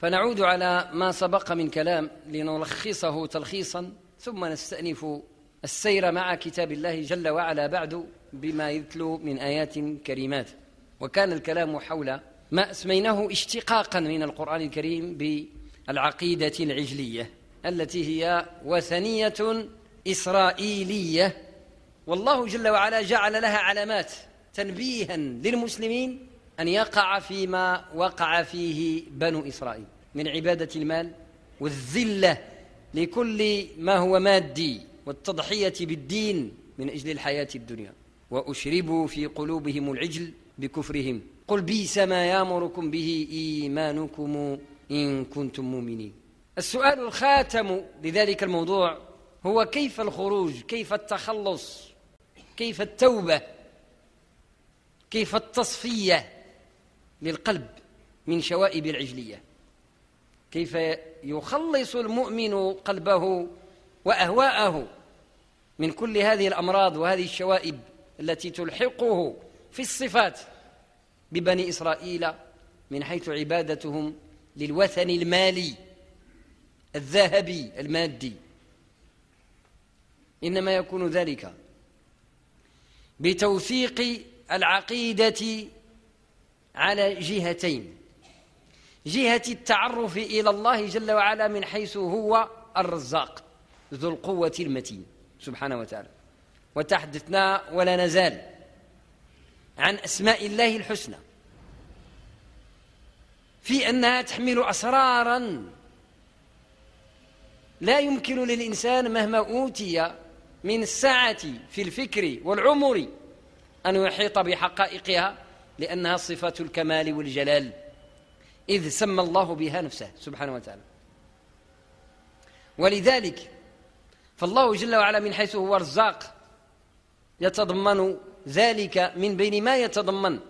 فنعود على ما سبق من كلام لنلخصه تلخيصا ثم نستأنف السير مع كتاب الله جل وعلا بعد بما يتلو من آيات كريمات. وكان الكلام حول ما أسميناه اشتقاقا من القرآن الكريم بالعقيدة العجلية التي هي وثنية إسرائيلية. والله جل وعلا جعل لها علامات تنبيها للمسلمين أن يقع فيما وقع فيه بنو إسرائيل من عبادة المال والذلة لكل ما هو مادي والتضحية بالدين من أجل الحياة الدنيا. وأشربوا في قلوبهم العجل بكفرهم. قل بيس ما يامركم به إيمانكم إن كنتم مؤمنين. السؤال الخاتم لذلك الموضوع هو كيف الخروج؟ كيف التخلص؟ كيف التوبة؟ كيف التصفية؟ للقلب من شوائب العجلية. كيف يخلص المؤمن قلبه وأهواءه من كل هذه الأمراض وهذه الشوائب التي تلحقه في الصفات ببني إسرائيل من حيث عبادتهم للوثن المالي الذهبي المادي. إنما يكون ذلك بتوثيق العقيدة على جهتين. جهة التعرف إلى الله جل وعلا من حيث هو الرزاق ذو القوة المتين سبحانه وتعالى. وتحدثنا ولا نزال عن أسماء الله الحسنى. في أنها تحمل أسرارا لا يمكن للإنسان مهما أوتي من السعة في الفكر والعمر أن يحيط بحقائقها. لأنها صفة الكمال والجلال. إذ سمى الله بها نفسه سبحانه وتعالى. ولذلك فالله جل وعلا من حيث هو رزاق يتضمن ذلك من بين ما يتضمن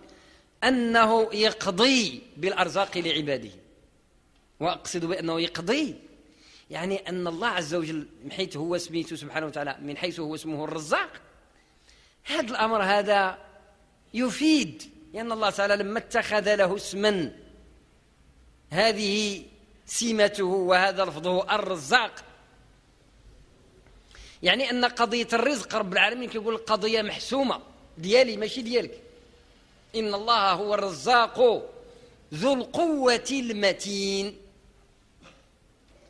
أنه يقضي بالأرزاق لعباده. وأقصد بأنه يقضي يعني أن الله عز وجل من حيث هو اسميته سبحانه وتعالى من حيث هو اسمه الرزاق. هذا الأمر هذا يفيد لأن الله تعالى لما اتخذ له اسما هذه سمته وهذا لفظه الرزاق يعني أن قضية الرزق رب العالمين كيقول قضية محسومة ديالي ماشي ديالك. إن الله هو الرزاق ذو القوة المتين.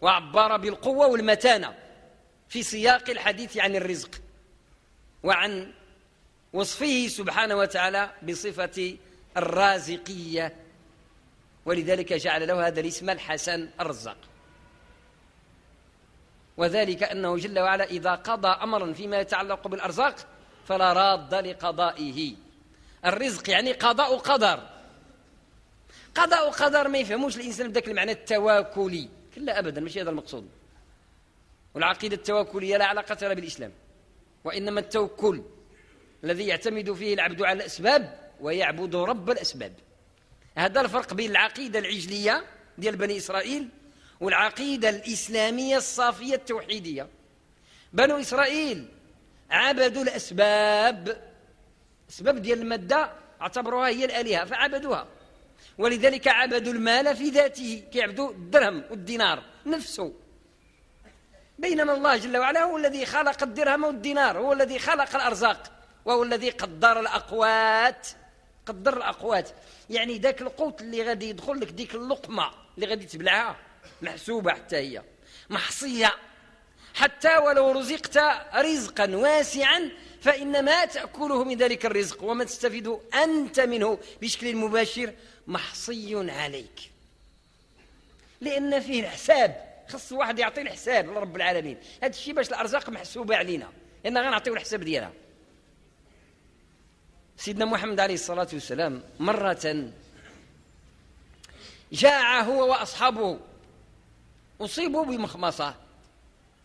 وعبر بالقوة والمتانة في سياق الحديث عن الرزق وعن وصفه سبحانه وتعالى بصفة الرازقية. ولذلك جعل له هذا الاسم الحسن الرزاق. وذلك أنه جل وعلا إذا قضى أمرا فيما يتعلق بالأرزاق فلا راد لقضائه. الرزق يعني قضاء قدر. قضاء قدر ما يفهموش الإنسان بذاك المعنى التواكلي. كلا أبدا مش هذا المقصود. والعقيدة التواكلية لا علاقة لها بالإسلام وإنما التوكل. الذي يعتمد فيه العبد على الأسباب ويعبد رب الأسباب. هذا الفرق بين العقيدة العجلية ديال بني إسرائيل والعقيدة الإسلامية الصافية التوحيدية. بنو إسرائيل عبدوا الأسباب. أسباب ديال المادة اعتبروها هي الآلهة فعبدوها. ولذلك عبدوا المال في ذاته كيعبدوا الدرهم والدينار نفسه. بينما الله جل وعلا هو الذي خلق الدرهم والدينار هو الذي خلق الأرزاق. وهو الذي قدر الأقوات قدر الأقوات. يعني ذاك القوت اللي غادي يدخل لك ديك اللقمة اللي غادي تبلعها محسوبة حتى هي محصية. حتى ولو رزقت رزقا واسعا فإن ما تأكله من ذلك الرزق وما تستفيد أنت منه بشكل مباشر محصي عليك. لأن فيه الحساب. خص واحد يعطي الحساب لرب العالمين. هذا الشيء باش الأرزاق محسوبة علينا. لأن غنعطيو الحساب ديالها. سيدنا محمد عليه الصلاة والسلام مرة جاع هو وأصحابه أصيبوا بمخمصة.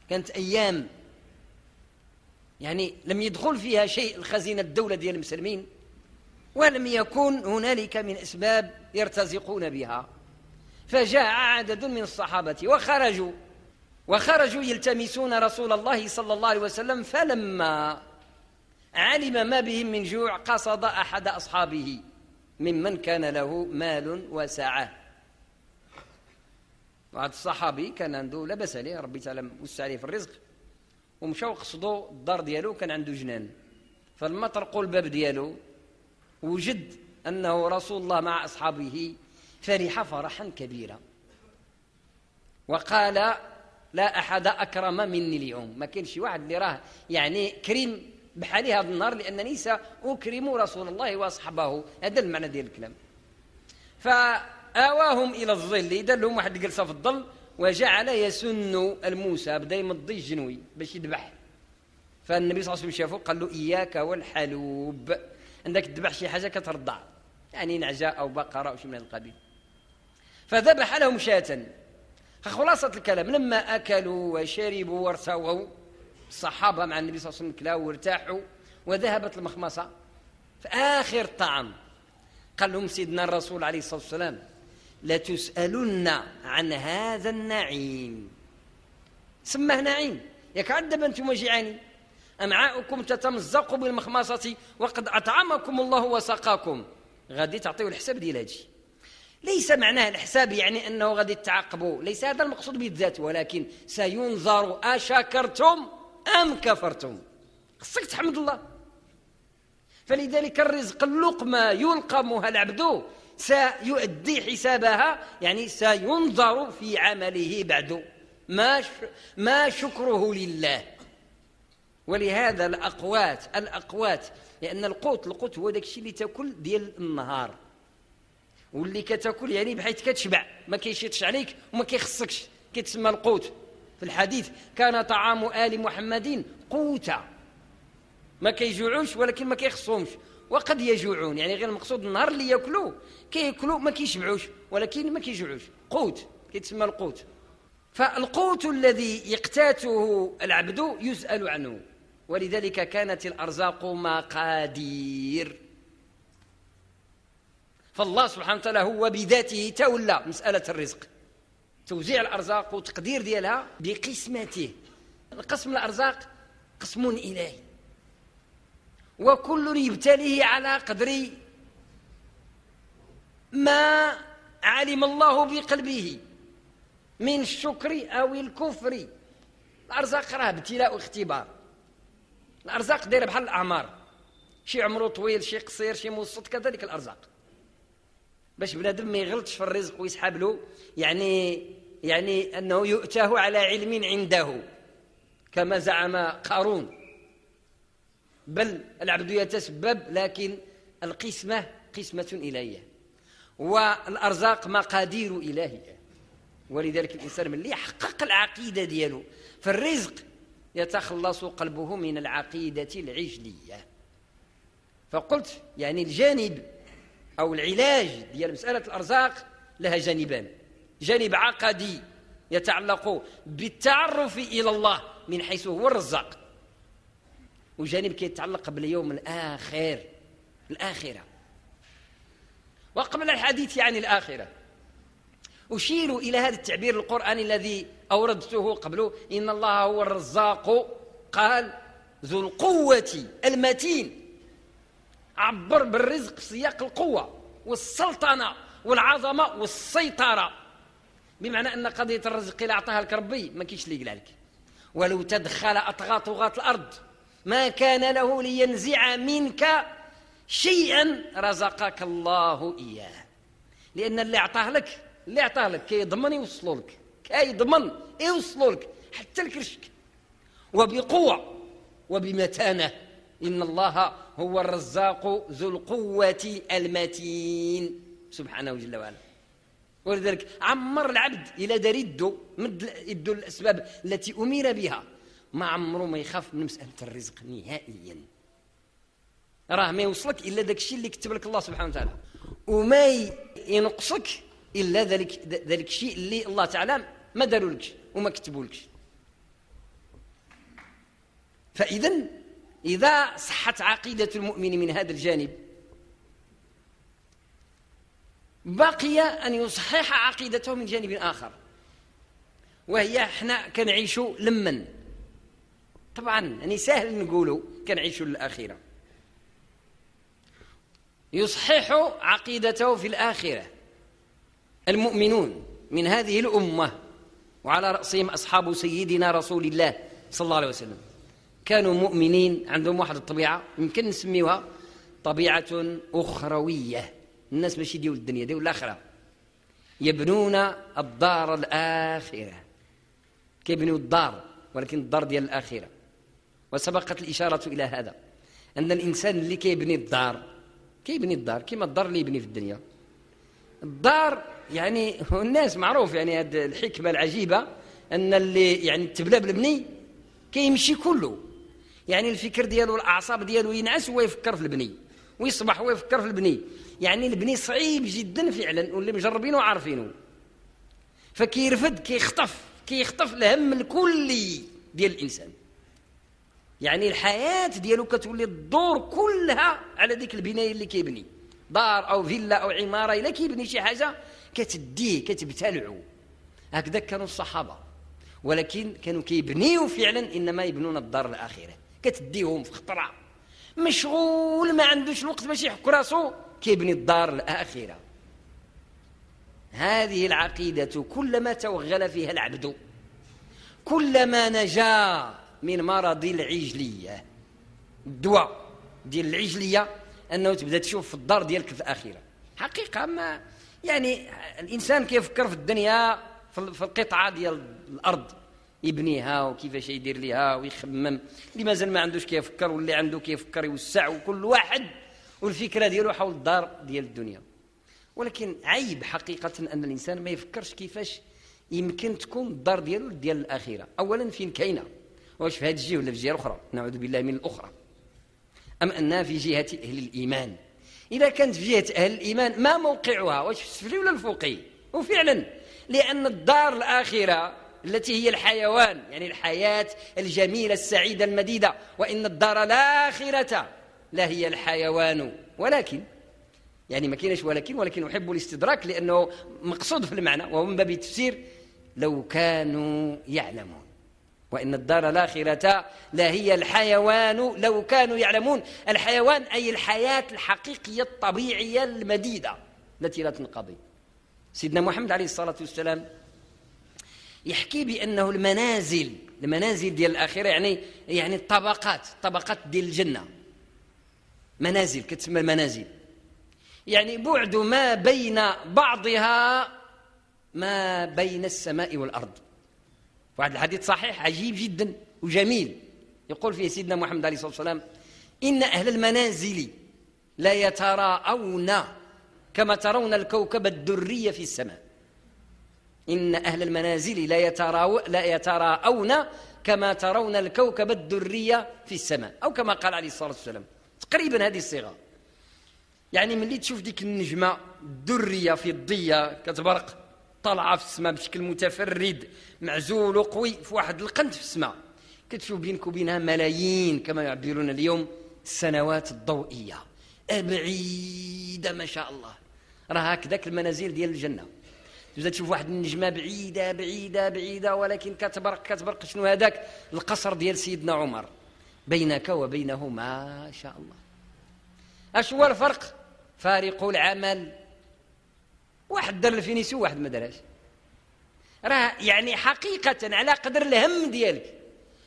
كانت أيام يعني لم يدخل فيها شيء الخزينة الدولة ديال المسلمين ولم يكن هنالك من أسباب يرتزقون بها. فجاء عدد من الصحابة وخرجوا وخرجوا يلتمسون رسول الله صلى الله عليه وسلم فلما علم ما بهم من جوع قصد أحد أصحابه ممن كان له مال وسعة. واحد الصحابي كان عنده لا باس عليه ربي تعالى وسع عليه في الرزق ومشاو قصدوا الدار ديالو كان عنده جنان. فلما طرقوا الباب ديالو وجد أنه رسول الله مع أصحابه فرح فرحا كبيرا. وقال لا أحد أكرم مني اليوم. ما كاين شي واحد اللي راه يعني كريم بحالي هذا النهار لانني ساكرم رسول الله وأصحابه. هذا المعنى ديال الكلام. فآواهم إلى الظل دار لهم واحد الجلسه في الظل وجعل يسن الموسى بدأ يمضي الجنوي باش يذبح. فالنبي صلى الله عليه وسلم شافه قال له إياك والحلوب. عندك تذبح شي حاجة كترضع يعني نعجة أو بقرة أو شيء من هذا القبيل. فذبح لهم شاة. خلاصة الكلام لما أكلوا وشربوا وارتووا الصحابة مع النبي صلى الله عليه وسلم كلاوا وارتاحوا وذهبت المخمصة. في آخر الطعام قال لهم سيدنا الرسول عليه الصلاة والسلام لتسألن عن هذا النعيم. سماه نعيم. ياك عدب أنتم جيعانين. أمعاؤكم تتمزق بالمخمصة وقد أطعمكم الله وسقاكم. غادي تعطيو الحساب ديال هادشي. ليس معناه الحساب يعني أنه غادي تعاقبوا ليس هذا المقصود بالذات ولكن سينظر أشكرتم أم كفرتم؟ خصك تحمد الله. فلذلك الرزق اللقمة يلقمها العبد سيؤدي حسابها يعني سينظر في عمله بعد. ما ما شكره لله. ولهذا الأقوات الأقوات لأن القوت القوت هو داك الشيء اللي تاكل ديال النهار. واللي كتاكل يعني بحيث كتشبع ما كيشيطش عليك وما كيخصكش. كيتسمى القوت. في الحديث كان طعام آل محمد قوتا. ما كيجوعوش ولكن ما كيخصهمش. وقد يجوعون يعني غير المقصود النهار اللي ياكلوا كياكلوا ما كيشبعوش ولكن ما كيجوعوش. قوت كيتسمى القوت. فالقوت الذي يقتاته العبد يسأل عنه. ولذلك كانت الأرزاق مقادير. فالله سبحانه وتعالى هو بذاته تولى مسألة الرزق. توزيع الأرزاق وتقدير ديالها بقسمته القسم الأرزاق قسم إلهي. وكل يبتليه على قدر ما علم الله بقلبه من الشكر أو الكفر. الأرزاق راه ابتلاء واختبار. الأرزاق دايرة بحال الأعمار. شي عمره طويل شي قصير شي متوسط كذلك الأرزاق. باش بنادم ما يغلطش في الرزق ويسحب له يعني يعني أنه يؤتاه على علم عنده كما زعم قارون. بل العبد يتسبب لكن القسمة قسمة إلهية والأرزاق مقادير إلهية ولذلك الإنسان من يحقق العقيدة ديالو فالرزق يتخلص قلبه من العقيدة العجلية. فقلت يعني الجانب أو العلاج ديال مسألة الأرزاق لها جانبان. جانب عقدي يتعلق بالتعرف إلى الله من حيث هو الرزاق. وجانب كيتعلق باليوم الآخر الآخرة. وقبل الحديث عن الآخرة أشير إلى هذا التعبير القرآني الذي أوردته قبله إن الله هو الرزاق. قال ذو القوة المتين. عبر بالرزق في سياق القوة والسلطنة والعظمة والسيطرة. بمعنى أن قضية الرزق إلا أعطاها لك ربي ما كيش اللي عليك ولو تدخل أطغى طغاة الأرض ما كان له لينزع منك شيئا رزقك الله إياه. لأن اللي أعطاه لك اللي أعطاه لك كيضمن يوصلوا لك كيضمن يوصلوا لك حتى الكرشك. وبقوة وبمتانة. إن الله هو الرزاق ذو القوة المتين. سبحانه جل وعلا. ولذلك عمر العبد إلى دار يدو مد يدو الأسباب التي أمير بها. ما عمره ما يخاف من مسألة الرزق نهائيا. راه ما يوصلك إلا داك الشيء اللي كتب لك الله سبحانه وتعالى. وما ينقصك إلا ذلك ذلك الشيء اللي الله تعالى ما دارولكش وما كتبولكش. فإذا إذا صحت عقيدة المؤمن من هذا الجانب بقي أن يصحح عقيدته من جانب آخر وهي إحنا كنعيشوا لمن. طبعا يعني سهل نقولوا كنعيشوا للآخرة. يصحح عقيدته في الآخرة. المؤمنون من هذه الأمة وعلى رأسهم أصحاب سيدنا رسول الله صلى الله عليه وسلم. كانوا مؤمنين عندهم واحد الطبيعة يمكن نسميوها طبيعة أخروية. الناس ماشي ديول الدنيا ديول الآخرة. يبنون الدار الآخرة. كيبنيو الدار ولكن الدار ديال الآخرة. وسبقت الإشارة إلى هذا أن الإنسان اللي كيبني الدار كيبني الدار كما الدار اللي يبني في الدنيا. الدار يعني الناس معروف يعني هذه الحكمة العجيبة أن اللي يعني تبلى بالبني كيمشي كله. يعني الفكر ديالو الأعصاب ديالو ينعس وهو يفكر في البني ويصبح وهو يفكر في البني. يعني البني صعيب جدا فعلا واللي مجربينه وعارفينه فكيرفد كيخطف كيخطف الهم الكلي ديال الإنسان. يعني الحياة ديالو كتولي الدور كلها على ديك البناية اللي كيبني. دار أو فيلا أو عمارة إلا كيبني شي حاجة كتديه كتبتلعو هكذا كانوا الصحابة. ولكن كانوا كيبنيو فعلا إنما يبنون الدار الآخرة. كتديهم في خطرة. مشغول ما عندوش الوقت باش يحك راسو. كيبني الدار الآخرة. هذه العقيدة كلما توغل فيها العبد كلما نجا من مرض العجلية. الدواء ديال العجلية أنه تبدأ تشوف في الدار ديالك في الآخرة. حقيقة ما يعني الإنسان كيفكر في الدنيا في القطعة ديال الأرض. يبنيها وكيفاش يدير ليها ويخمم. اللي مازال ما عندوش كيفكر واللي عنده كيفكر يوسع وكل واحد. والفكرة ديالو حول الدار ديال الدنيا. ولكن عيب حقيقة أن الإنسان ما يفكرش كيفاش يمكن تكون الدار ديالو ديال الآخرة. اولا فين كاينة؟ واش في هذه الجهة ولا في الجهه الأخرى؟ نعوذ بالله من الأخرى. أم أنها في جهة أهل الإيمان؟ إذا كانت في جهة أهل الإيمان ما موقعها؟ واش في السفلي ولا الفوقي؟ وفعلا لأن الدار الآخرة التي هي الحيوان يعني الحياة الجميلة السعيدة المديدة. وإن الدار الآخرة لا هي الحيوان. ولكن يعني ما كاينش ولكن ولكن أحب الاستدراك لأنه مقصود في المعنى وهو من باب التفسير لو كانوا يعلمون. وإن الدار الآخرة لا هي الحيوان لو كانوا يعلمون. الحيوان أي الحياة الحقيقية الطبيعية المديدة التي لا تنقضي. سيدنا محمد عليه الصلاة والسلام يحكي بأنه المنازل المنازل ديال الاخره يعني يعني الطبقات الطبقات ديال الجنة. منازل كتسمى المنازل. يعني بعد ما بين بعضها ما بين السماء والأرض. واحد الحديث صحيح عجيب جدا وجميل. يقول فيه سيدنا محمد عليه الصلاة والسلام إن أهل المنازل لا يتراءون كما ترون الكوكب الدري في السماء. إن أهل المنازل لا, يتراو لا يتراءون كما ترون الكوكب الدرية في السماء أو كما قال عليه الصلاة والسلام. تقريبا هذه الصيغة. يعني ملي تشوف ديك النجمة الدرية في الضية كتبرق طالعة في السماء بشكل متفرد معزول وقوي في واحد القنت في السماء. كتشوف بينك وبينها ملايين كما يعبرون اليوم السنوات الضوئية. بعيدة ما شاء الله. راه هكذاك المنازل ديال الجنة. تبدا تشوف واحد النجمة بعيدة بعيدة بعيدة ولكن كتبرق كتبرق شنو هذاك؟ القصر ديال سيدنا عمر. بينك وبينه ما شاء الله. اش هو الفرق؟ فارق العمل. واحد دار الفينيسيو وواحد ما دارهاش راه يعني حقيقة على قدر الهم ديالك.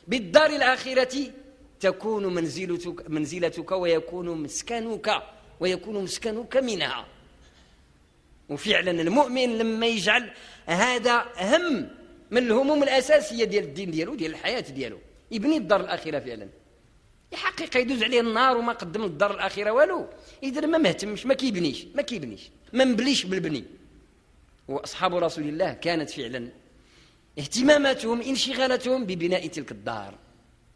بالدار الآخرة تكون منزلتك منزلتك ويكون مسكنك ويكون مسكنك منها. وفعلا المؤمن لما يجعل هذا هم من الهموم الأساسية ديال الدين ديالو ديال الحياة ديالو. يبني الدار الاخره فعلا. الحقيقة يدوز عليه النار وما قدم الدار الاخره والو. اذا ما مهتمش ما كيبنيش ما كيبنيش ما مبليش بالبني. وأصحاب رسول الله كانت فعلا اهتماماتهم انشغالاتهم ببناء تلك الدار.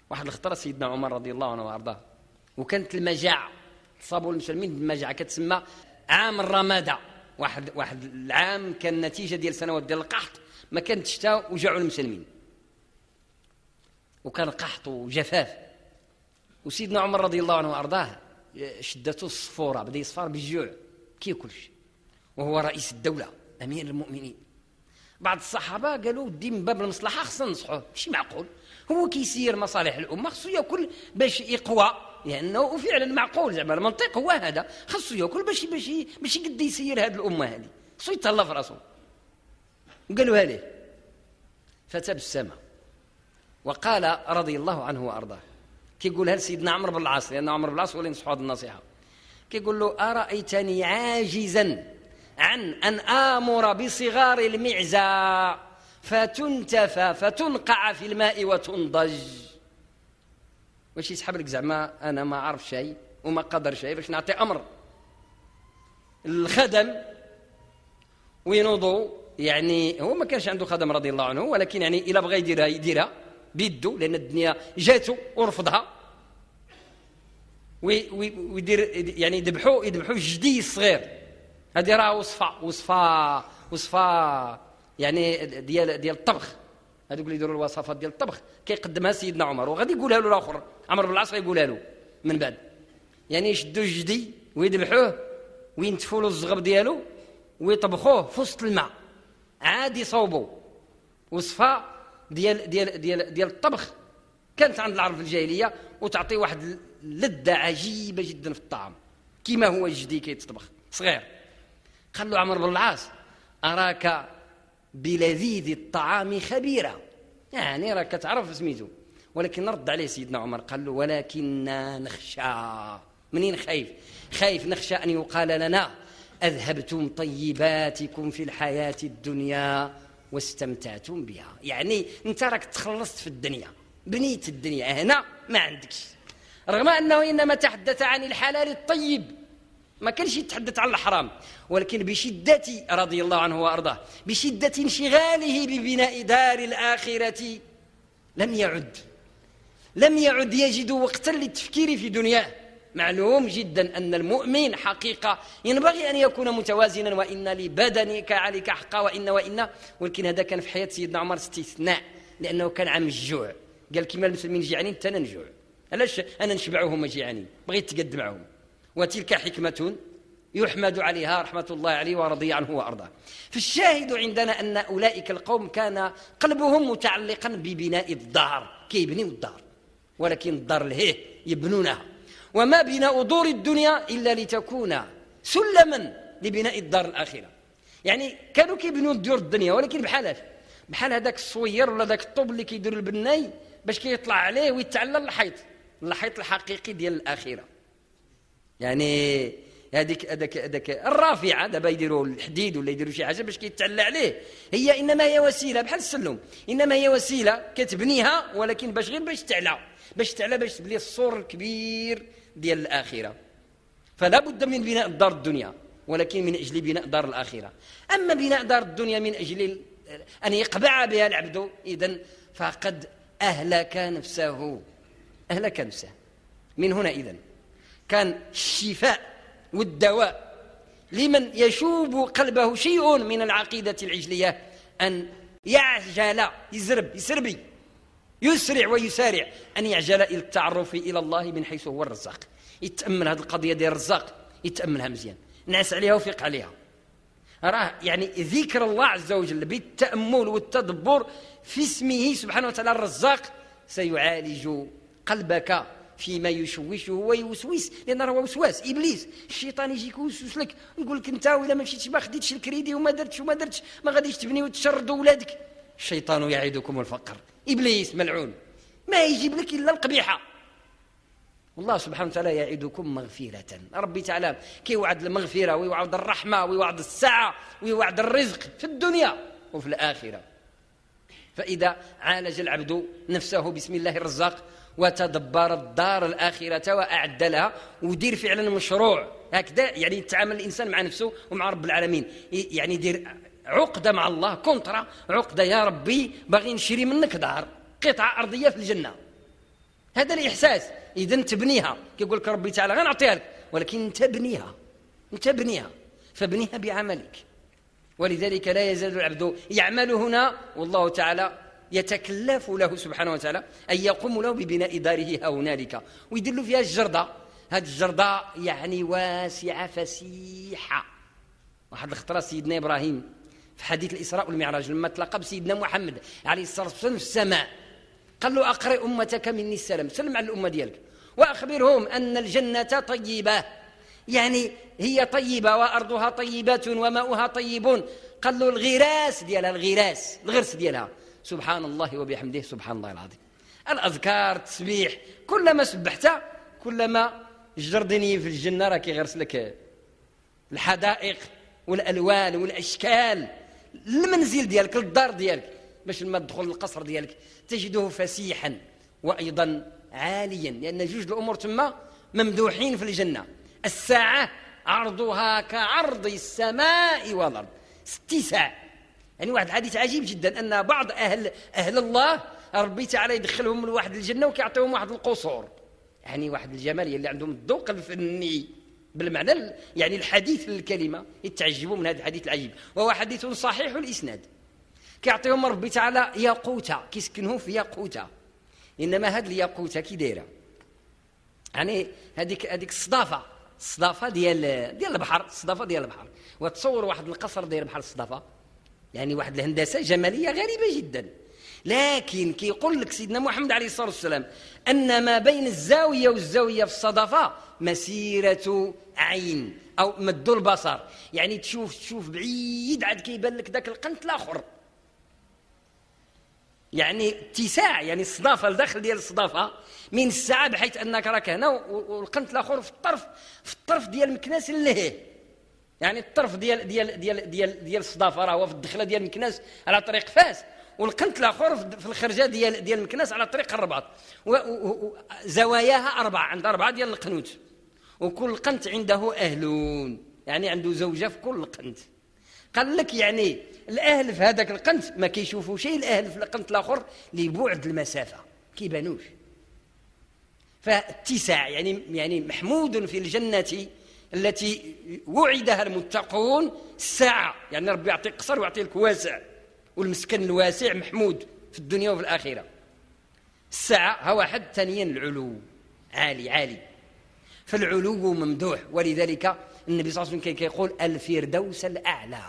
واحد الخطرة سيدنا عمر رضي الله عنه وأرضاه. وكانت المجاعة صابوا المسلمين بالمجاعه كتسمى عام الرمادة. واحد واحد العام كان نتيجة ديال سنوات ديال القحط ما كانت الشتاء وجعوا المسلمين. وكان قحط وجفاف. وسيدنا عمر رضي الله عنه وأرضاه شدته الصفورة بدا يصفر بالجوع كياكلش وهو رئيس الدولة أمير المؤمنين. بعض الصحابة قالوا دي من باب المصلحة خصنا ننصحوه ماشي معقول. هو كيسير مصالح الأمة خصو يأكل باش يقوى. لأنه فعلا معقول زعما المنطق هو هذا. خصو يأكل باش باش باش يقد يسير هذه الأمة هذه خصو يتهلا في راسو. وقالوها ليه. فتبسم وقال رضي الله عنه وأرضاه. كيقولها لسيدنا عمرو بن العاص لأن عمرو بن العاص هو اللي نصحوا هذه النصيحة. كيقول له أرأيتني عاجزا عن أن آمر بصغار المعزى فتنتفى فتنقع في الماء وتنضج. واش يسحب لك زعما أنا ما عرف شيء وما قدر شيء باش نعطي أمر. الخدم وينوضوا يعني هو ما كانش عنده خدم رضي الله عنه ولكن يعني إلا بغى يديرها يديرها بيدو لأن الدنيا جاتو ورفضها. ويدير يعني يذبحوا يذبحوا الجدي الصغير هذه راه وصفة وصفة وصفة يعني ديال ديال الطبخ. هذوك اللي يديروا الوصفات ديال الطبخ كيقدمها سيدنا عمر وغادي يقولها له الآخر. عمر بن العاص غيقولها له من بعد. يعني يشدوا الجدي ويذبحوه وينتفوا له الزغب ديالو ويطبخوه في وسط الماء. عاد يصوبوا وصفة ديال ديال ديال ديال الطبخ. كانت عند العرب في الجاهلية وتعطي واحد اللذة عجيبة جدا في الطعام. كما هو الجدي كيتطبخ. صغير. قال له عمر بن العاص أراك بلذيذ الطعام خبيرا. يعني راك تعرف سميتو. ولكن رد عليه سيدنا عمر قال له ولكننا نخشى. منين خايف؟ خايف نخشى أن يقال لنا أذهبتم طيباتكم في الحياة الدنيا واستمتعتم بها. يعني أنت راك تخلصت في الدنيا بنيت الدنيا هنا ما عندكش. رغم أنه إنما تحدث عن الحلال الطيب ما كانش يتحدث عن الحرام ولكن بشدة رضي الله عنه وأرضاه بشدة انشغاله ببناء دار الآخرة لم يعد لم يعد يجد وقتا للتفكير في دنياه. معلوم جدا أن المؤمن حقيقة ينبغي أن يكون متوازنا وإن لبدنك عليك حقا وإن وإن ولكن هذا كان في حياة سيدنا عمر استثناء لأنه كان عام الجوع. قال كما المسلمين جيعانين حتى أنا نجوع. علاش أنا نشبعهم جيعانين بغيت تقد معهم. وتلك حكمة يحمد عليها رحمة الله عليه ورضي عنه وأرضاه. فالشاهد عندنا أن أولئك القوم كان قلبهم متعلقا ببناء الدار كيبنيوا الدار ولكن الدار الهيه يبنونها. وما بناء دور الدنيا إلا لتكون سلما لبناء الدار الآخرة. يعني كانوا كيبنوا ديور الدنيا ولكن بحال بحال هذاك الصوير ولا ذاك الطوب اللي كيدير البناي باش كيطلع عليه ويتعلى الحيط الحيط الحقيقي ديال الآخرة. يعني هذيك هذاك هذاك الرافعة دابا يديروا الحديد ولا يديروا شي حاجة باش كيتعلى عليه. هي إنما هي وسيلة بحال السلم. إنما هي وسيلة كتبنيها ولكن باش غير باش تعلى. باش تعلى باش تبني السور الكبير ديال الآخرة. فلا بد من بناء دار الدنيا ولكن من أجل بناء دار الآخرة. أما بناء دار الدنيا من أجل أن يقبع بها العبد اذا فقد أهلك نفسه. أهلك نفسه. من هنا اذا كان الشفاء والدواء. لمن يشوب قلبه شيء من العقيدة العجلية؟ أن يعجل يزرب يسربي يسرع ويسارع أن يعجل إلى التعرف إلى الله من حيث هو الرزاق. يتأمل هذه القضية ديال الرزاق يتأملها مزيان. نعس عليها وفيق عليها. راه يعني ذكر الله عز وجل بالتأمل والتدبر في اسمه سبحانه وتعالى الرزاق سيعالج قلبك فيما يشوشه ويوسوس لأن راه وسواس. إبليس الشيطان يجيك يوسوس لك. يقول لك أنت ولا ما مشيتش ما خديتش الكريدي وما درتش وما درتش ما غاديش تبني وتشردوا ولادك. الشيطان يعدكم الفقر. إبليس ملعون. ما يجيب لك إلا القبيحة. والله سبحانه وتعالى يعدكم مغفرة. ربي تعالى كيوعد المغفرة ويوعد الرحمة ويوعد السعة ويوعد الرزق في الدنيا وفي الآخرة. فإذا عالج العبد نفسه بسم الله الرزاق وتدبر الدار الآخرة وأعد لها ودير فعلا مشروع. هكذا يعني يتعامل الإنسان مع نفسه ومع رب العالمين. يعني يدير عقدة مع الله كونترا عقدة يا ربي باغي نشري منك دار قطعة أرضية في الجنة. هذا الإحساس. إذا تبنيها. كيقول لك ربي تعالى غنعطيها لك ولكن تبنيها. انت بنيها فابنيها بعملك. ولذلك لا يزال العبد يعمل هنا والله تعالى يتكلف له سبحانه وتعالى أن يقوم له ببناء داره هنالك. ويدل فيها الجردة هذه الجردة يعني واسعة فسيحة. واحد الخطرة سيدنا إبراهيم في حديث الإسراء والمعراج لما تلاقى بسيدنا محمد عليه الصلاة والسلام في السماء قال له أقرئ أمتك مني السلام سلم على الأمة ديالك. وأخبرهم أن الجنة طيبة. يعني هي طيبة وأرضها طيبة وماؤها طيب. قال له الغراس ديالها الغراس الغرس ديالها. سبحان الله وبحمده سبحان الله العظيم. الأذكار التسبيح كلما سبحت كلما جردني في الجنة راه كيغرس لك الحدائق والألوان والأشكال المنزل ديالك الدار ديالك باش لما تدخل القصر ديالك تجده فسيحا وأيضا عاليا لأن جوج الأمور تما ممدوحين في الجنة. الساعة عرضها كعرض السماء والأرض. اتساع يعني واحد الحديث عجيب جدا أن بعض أهل أهل الله ربي تعالى يدخلهم لواحد الجنة وكيعطيهم واحد القصور. يعني واحد الجماليه اللي عندهم الذوق الفني بالمعنى يعني الحديث للكلمه يتعجبوا من هذا الحديث العجيب. وهو حديث صحيح الإسناد. كيعطيهم ربي تعالى ياقوته كيسكنهم في ياقوته إنما هذه الياقوته كي دايرة؟ يعني هذيك هذيك الصدافة. الصدافة ديال ديال البحر. الصدافة ديال البحر. وتصور واحد القصر داير بحال الصدافة. يعني واحد الهندسة جمالية غريبة جدا. لكن كيقول لك سيدنا محمد عليه الصلاة والسلام أن ما بين الزاوية والزاوية في الصدفة مسيرة عين أو مد البصر. يعني تشوف تشوف بعيد عاد كيبان لك ذاك القنت الآخر. يعني اتساع يعني الصدافه الداخل ديال الصدافه من الساعة بحيث أنك راك هنا والقنت الآخر في الطرف في الطرف ديال مكناس اللهيه يعني الطرف ديال ديال ديال ديال ديال الصدافة راه هو في الدخلة ديال مكناس على طريق فاس والقنت الآخر في الخرجة ديال ديال مكناس على طريق الرباط. زواياها أربعة عند أربعة ديال القنوت. وكل قنت عنده أهلون يعني عنده زوجة في كل قنت. قال لك يعني الأهل في هذاك القنت ما كيشوفوا شيء الأهل في القنت الآخر لبعد المسافة كيبانوش. فاتساع يعني يعني محمود في الجنة التي وعدها المتقون الساعة يعني ربي يعطيك قصر ويعطي لك واسع. والمسكن الواسع محمود في الدنيا وفي الآخرة. الساعة ها واحد ثانيا العلو. عالي عالي. فالعلو ممدوح. ولذلك النبي صلى الله عليه وسلم كيقول الفردوس الأعلى.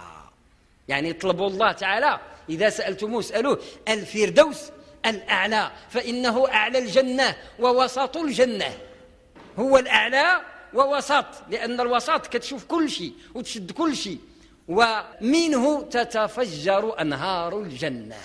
يعني اطلبوا الله تعالى. إذا سألتموه اسألوه. الفردوس الأعلى. فإنه أعلى الجنة ووسط الجنة. هو الأعلى ووسط لأن الوسط كتشوف كل شيء وتشد كل شيء. ومنه تتفجر أنهار الجنة.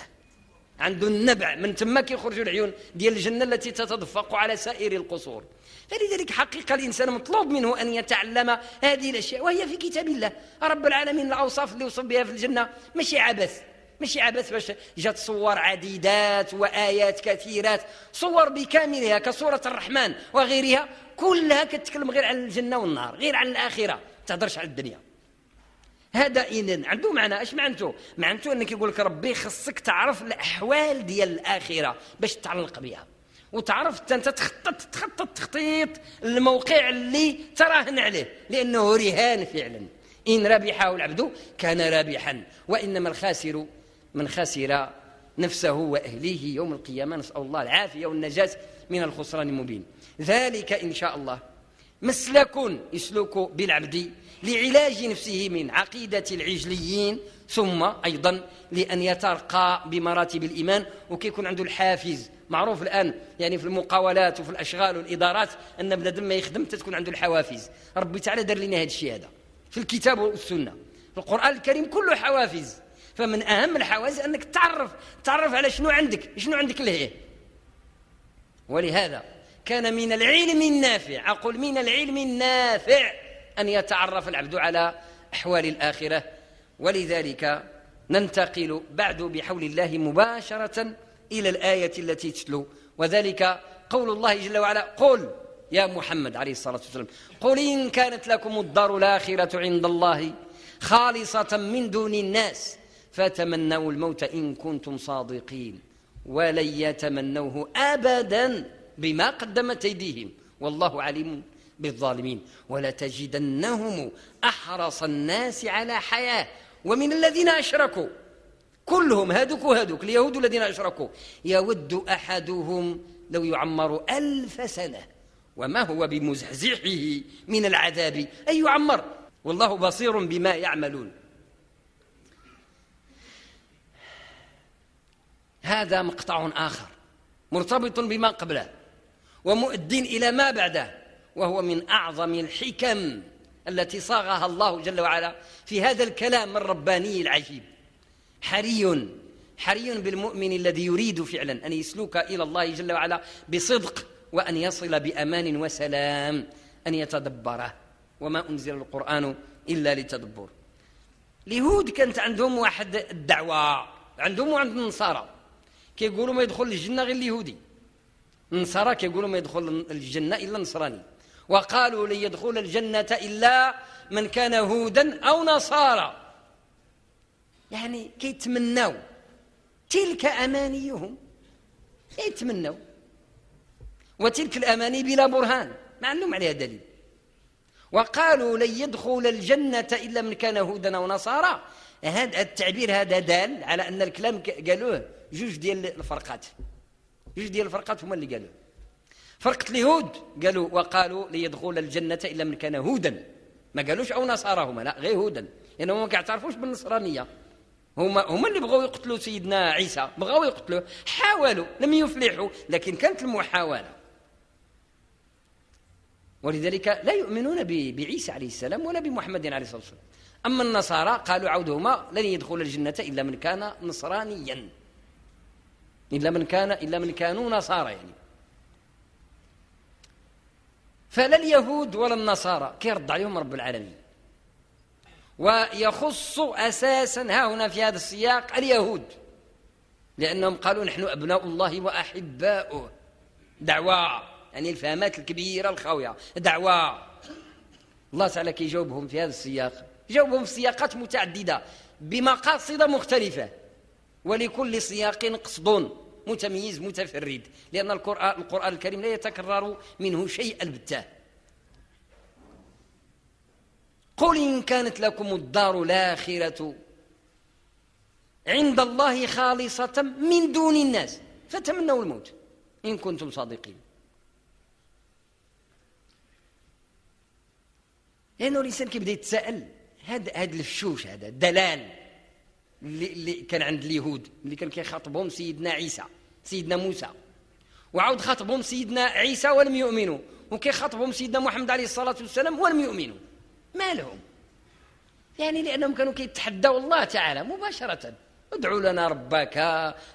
عنده النبع من تما كيخرجوا العيون ديال الجنة التي تتدفق على سائر القصور. فلذلك حقيقة الإنسان مطلوب منه أن يتعلم هذه الأشياء وهي في كتاب الله. رب العالمين الأوصاف اللي وصف بها في الجنة ماشي عبث ماشي عبث باش جات صور عديدات وآيات كثيرات صور بكاملها كصورة الرحمن وغيرها. كلها كتكلم غير عن الجنة والنار غير عن الآخرة ما تهضرش على الدنيا. هذا إذن عنده معنى اش معنته معنته إنك يقول لك ربي خصك تعرف الأحوال ديال الآخرة باش تتعلق بها. وتعرف أنت تخطط تخطط تخطيط الموقع اللي تراهن عليه لأنه رهان فعلا. إن ربحه العبد كان رابحا. وإنما الخاسر من خسر نفسه وأهليه يوم القيامة. نسأل الله العافية والنجاة من الخسران المبين. ذلك إن شاء الله. مسلك يسلك بالعبد لعلاج نفسه من عقيدة العجليين ثم أيضا لأن يترقى بمراتب الإيمان. وكيكون عنده الحافز. معروف الآن يعني في المقاولات وفي الأشغال والإدارات أن بنادم ما يخدم تكون عنده الحوافز. ربي تعالى دار لنا هذا الشيء هذا في الكتاب والسنة. في القرآن الكريم كله حوافز. فمن أهم الحوافز أنك تعرف تعرف على شنو عندك شنو عندك لهيه. ولهذا كان من العلم النافع. أقول من العلم النافع أن يتعرف العبد على أحوال الآخرة. ولذلك ننتقل بعد بحول الله مباشرة إلى الآية التي تتلو. وذلك قول الله جل وعلا قل يا محمد عليه الصلاة والسلام قل إن كانت لكم الدار الآخرة عند الله خالصة من دون الناس فتمنوا الموت إن كنتم صادقين ولن يتمنوه أبدا. بما قدمت أيديهم. والله عليم بالظالمين. ولتجدنهم أحرص الناس على حياة. ومن الذين أشركوا. كلهم هادوك وهادوك. اليهود الذين أشركوا. يود أحدهم لو يعمر ألف سنة. وما هو بمزحزحه من العذاب. أن يعمر. والله بصير بما يعملون. هذا مقطع آخر. مرتبط بما قبله. ومؤد إلى ما بعده وهو من أعظم الحكم التي صاغها الله جل وعلا في هذا الكلام الرباني العجيب. حري حري بالمؤمن الذي يريد فعلا أن يسلك إلى الله جل وعلا بصدق وأن يصل بأمان وسلام أن يتدبره. وما أنزل القرآن إلا لتدبر. اليهود كانت عندهم واحد الدعوة عندهم وعند النصارى. كيقولوا ما يدخل الجنة غير اليهودي. النصارى كيقولوا ما يدخل الجنة إلا النصراني وقالوا لن يدخل الجنة إلا من كان هودا أو نصارى. يعني كيتمنوا تلك أمانيهم. يتمنوا وتلك الأماني بلا برهان ما عندهم عليها دليل. وقالوا لن يدخل الجنة إلا من كان هودا أو نصارى. هذا التعبير هذا دال على أن الكلام قالوه جوج ديال الفرقات. جوج ديال الفرقات هما اللي قالوه فرقة اليهود قالوا وقالوا ليدخل الجنة إلا من كان هودا. ما قالوش أو نصارى هما لا غير هودا. لأنهم ما كيعترفوش بالنصرانية. هما هما اللي بغاو يقتلوا سيدنا عيسى بغاو يقتلوه حاولوا لم يفلحوا لكن كانت المحاولة. ولذلك لا يؤمنون بعيسى عليه السلام ولا بمحمد عليه الصلاة والسلام. أما النصارى قالوا عودهما لن يدخل الجنة إلا من كان نصرانيا. إلا من كان إلا من كانوا نصارى يعني. فلا اليهود ولا النصارى كيرد عليهم رب العالمين. ويخص أساسا ها هنا في هذا السياق اليهود. لأنهم قالوا نحن أبناء الله وأحباؤه. دعوة يعني الفهمات الكبيرة الخاوية. دعوة. الله تعالى كيجاوبهم في هذا السياق. جاوبهم في سياقات متعددة بمقاصد مختلفة. ولكل سياق قصد متميز متفرد لأن القرآن, القرآن الكريم لا يتكرر منه شيء البتة. قل إن كانت لكم الدار الآخرة عند الله خالصة من دون الناس فتمنوا الموت إن كنتم صادقين. لأنه الإنسان كيبدأ يتساءل هذا هذا الفشوش هذا الدلال. اللي, اللي كان عند اليهود اللي كان كيخاطبهم سيدنا عيسى سيدنا موسى. وعاود خاطبهم سيدنا عيسى ولم يؤمنوا وكيخاطبهم سيدنا محمد عليه الصلاة والسلام ولم يؤمنوا. ما لهم؟ يعني لأنهم كانوا كيتحدوا الله تعالى مباشرة. ادعوا لنا ربك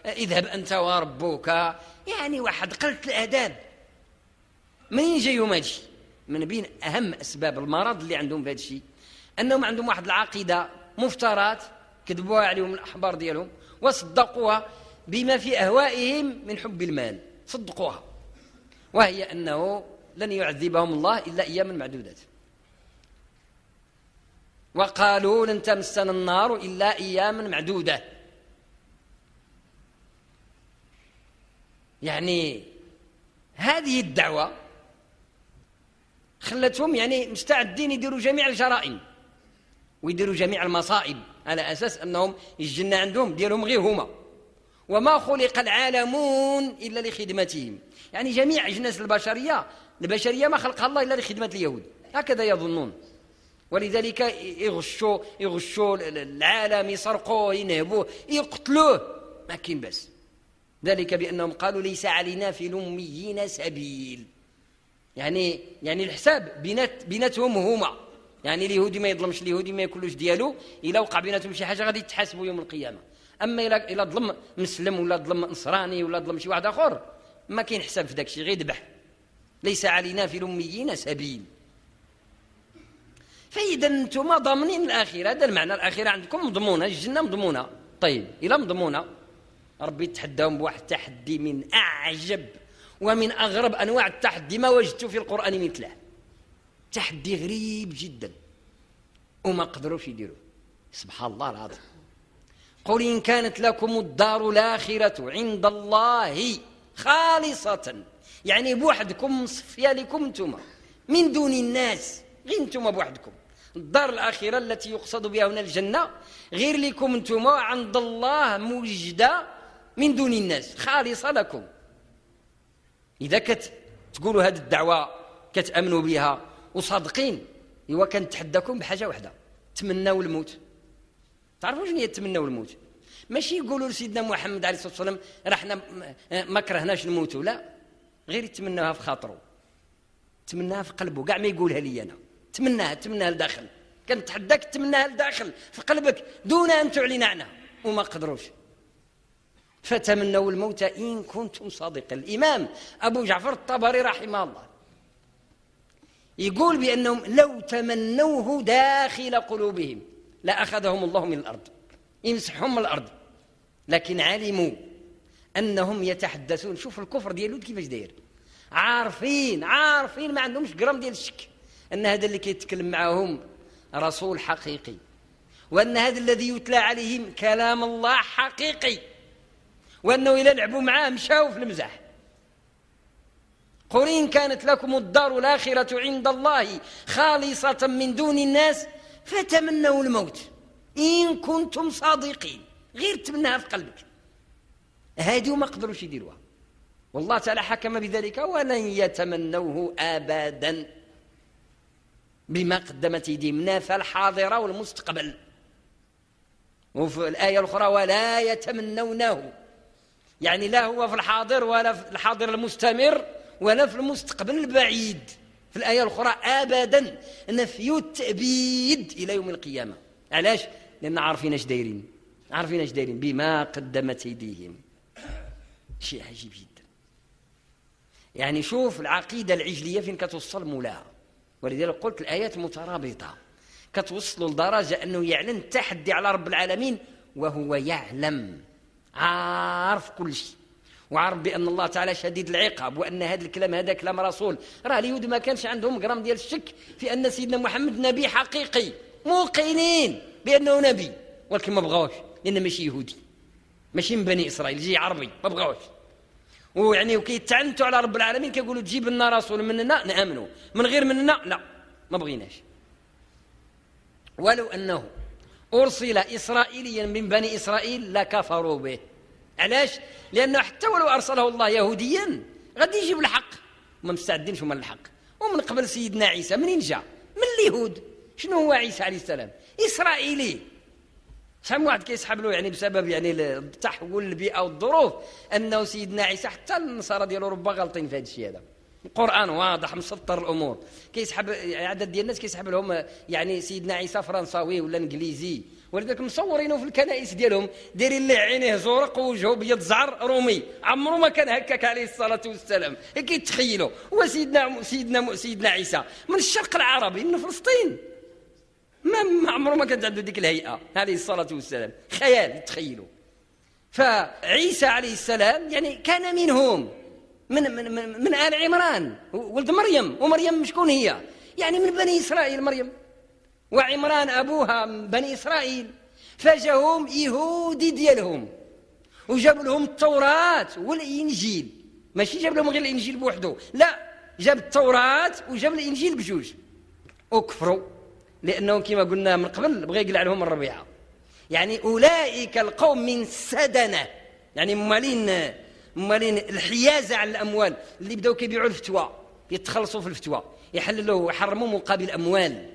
اذهب أنت وربك. يعني واحد قلت الآداب. منين جايهم هادشي من بين أهم أسباب المرض اللي عندهم في هذا الشيء أنهم عندهم واحد العقيدة مفترات كذبوها عليهم الأحبار ديالهم وصدقوها بما في أهوائهم من حب المال. صدقوها. وهي أنه لن يعذبهم الله إلا أياما معدودات. وقالوا لن تمسنا النار إلا أياما معدودة. يعني هذه الدعوة خلتهم يعني مستعدين يديروا جميع الجرائم ويديروا جميع المصائب. على أساس أنهم الجنة عندهم ديالهم غير هما. وما خلق العالمون إلا لخدمتهم. يعني جميع أجناس البشرية البشرية ما خلقها الله إلا لخدمة اليهود. هكذا يظنون. ولذلك يغشوا يغشوا العالم يسرقوه ينهبوه يقتلوه. ما كاين بس ذلك بأنهم قالوا ليس علينا في الأميين سبيل. يعني يعني الحساب بينات بيناتهم هما. يعني اليهودي ما يظلمش اليهودي ما ياكلوش ديالو إلا وقع بيناتهم شي حاجة غادي يتحاسبوا يوم القيامة. أما إلا إلا ظلم مسلم ولا ظلم نصراني ولا ظلم شي واحد آخر ما كاين حساب في داك الشيء غير ذبح. ليس علينا في الأميين سبيل. فإذا أنتم ضامنين الآخرة. هذا المعنى. الآخرة عندكم مضمونة الجنة مضمونة. طيب إلى مضمونة. ربي يتحداهم بواحد التحدي من أعجب ومن أغرب أنواع التحدي ما وجدت في القرآن مثله. تحدي غريب جدا. وما قدروش يديروه. سبحان الله العظيم. قل إن كانت لكم الدار الآخرة عند الله خالصة. يعني بوحدكم مصفية لكم أنتم من دون الناس. غير أنتم بوحدكم. الدار الآخرة التي يقصد بها هنا الجنة غير لكم أنتم عند الله موجدة من دون الناس. خالصة لكم. إذا كت تقولوا هذه الدعوة كتأمنوا بها. وصادقين. إوا كنتحداكم بحاجة واحدة تمناو الموت. تعرفوا شنو هي تمناو الموت؟ ماشي يقولوا لسيدنا محمد عليه الصلاة والسلام راه حنا ما كرهناش نموتوا. لا. غير يتمناها في خاطره تمناها في قلبه كاع ما يقولها لي أنا. تمناها تمناها لداخل. كنتحداك تمناها لداخل في قلبك دون أن تعلن عنها. وما قدروش. فتمنوا الموت إن كنتم صادقين. الإمام أبو جعفر الطبري رحمه الله يقول بأنهم لو تمنوه داخل قلوبهم لأخذهم الله من الأرض يمسحهم من الأرض. لكن علموا أنهم يتحدثون. شوف الكفر ديال كيفاش داير. عارفين عارفين ما عندهمش جرام ديال الشك أن هذا اللي كيتكلم معهم رسول حقيقي وأن هذا الذي يتلى عليهم كلام الله حقيقي وأنه إلى لعبوا معاه مشاو في المزاح. قل إن كانت لكم الدار الآخرة عند الله خالصة من دون الناس فتمنوا الموت. إن كنتم صادقين غير تمناها في قلبك. هادي وما قدروش يديروها. والله تعالى حكم بذلك ولن يتمنوه أبدا. بما قدمت يديهم في الحاضرة والمستقبل. وفي الآية الأخرى ولا يتمنونه. يعني لا هو في الحاضر ولا في الحاضر المستمر. ولا في المستقبل البعيد. في الآية الأخرى أبدا نفي التأبيد إلى يوم القيامة. علاش؟ لأن عارفين اش دايرين. عارفين اش دايرين. بما قدمت أيديهم. شيء عجيب جدا. يعني شوف العقيدة العجلية فين كتوصل مولاها. ولذلك قلت الآيات مترابطة. كتوصلوا لدرجة أنه يعلن التحدي على رب العالمين وهو يعلم. عارف كل شيء. وعرف بأن الله تعالى شديد العقاب وأن هذا الكلام هذا كلام رسول. راه اليهود ما كانش عندهم جرام ديال الشك في أن سيدنا محمد نبي حقيقي. موقنين بأنه نبي. ولكن ما بغاوش لأن ماشي يهودي. ماشي من بني إسرائيل جي عربي ما بغاوش. ويعني وكيتعنتوا على رب العالمين كيقولوا تجيب لنا رسول مننا نأمنوا. من غير مننا لا ما بغيناش. ولو أنه أرسل اسرائيليا من بني إسرائيل لكفروا به. علاش؟ لأنه حتى ولو أرسله الله يهوديا غادي يجيب الحق. ما مستعدينش هما للحق ومن قبل سيدنا عيسى منين جا؟ من اليهود. شنو هو عيسى عليه السلام؟ إسرائيلي. شحال واحد كيسحب له يعني بسبب يعني التحول البيئه والظروف أنه سيدنا عيسى حتى النصارى ديالو ربما غالطين في هذا الشيء هذا. القرآن واضح مسطر الأمور. كيسحب عدد ديال الناس كيسحب لهم يعني سيدنا عيسى فرنساوي ولا إنجليزي. ولذلك مصورينه في الكنائس ديالهم دايرين له عينيه زرق ووجهه أبيض زعر رومي. عمره ما كان هكاك عليه الصلاة والسلام. كيتخيلوا هو سيدنا سيدنا سيدنا عيسى. من الشرق العربي من فلسطين. ما عمره ما كانت عنده ديك الهيئة عليه الصلاة والسلام. خيال تخيلوا فعيسى عليه السلام يعني كان منهم. من من من, من آل عمران. ولد مريم. ومريم شكون هي؟ يعني من بني إسرائيل مريم. وعمران أبوها من بني إسرائيل فجاهم يهودي ديالهم وجاب لهم التوراة والإنجيل. ماشي جاب لهم غير الإنجيل بوحده لا جاب التوراة وجاب الإنجيل بجوج. وكفروا لأنهم كما قلنا من قبل بغى يقلع لهم الربيعة يعني أولئك القوم من سدنة. يعني مالين مالين الحيازة على الأموال. اللي بداوا كيبيعوا الفتوى يتخلصوا في الفتوى يحللوا ويحرموا مقابل أموال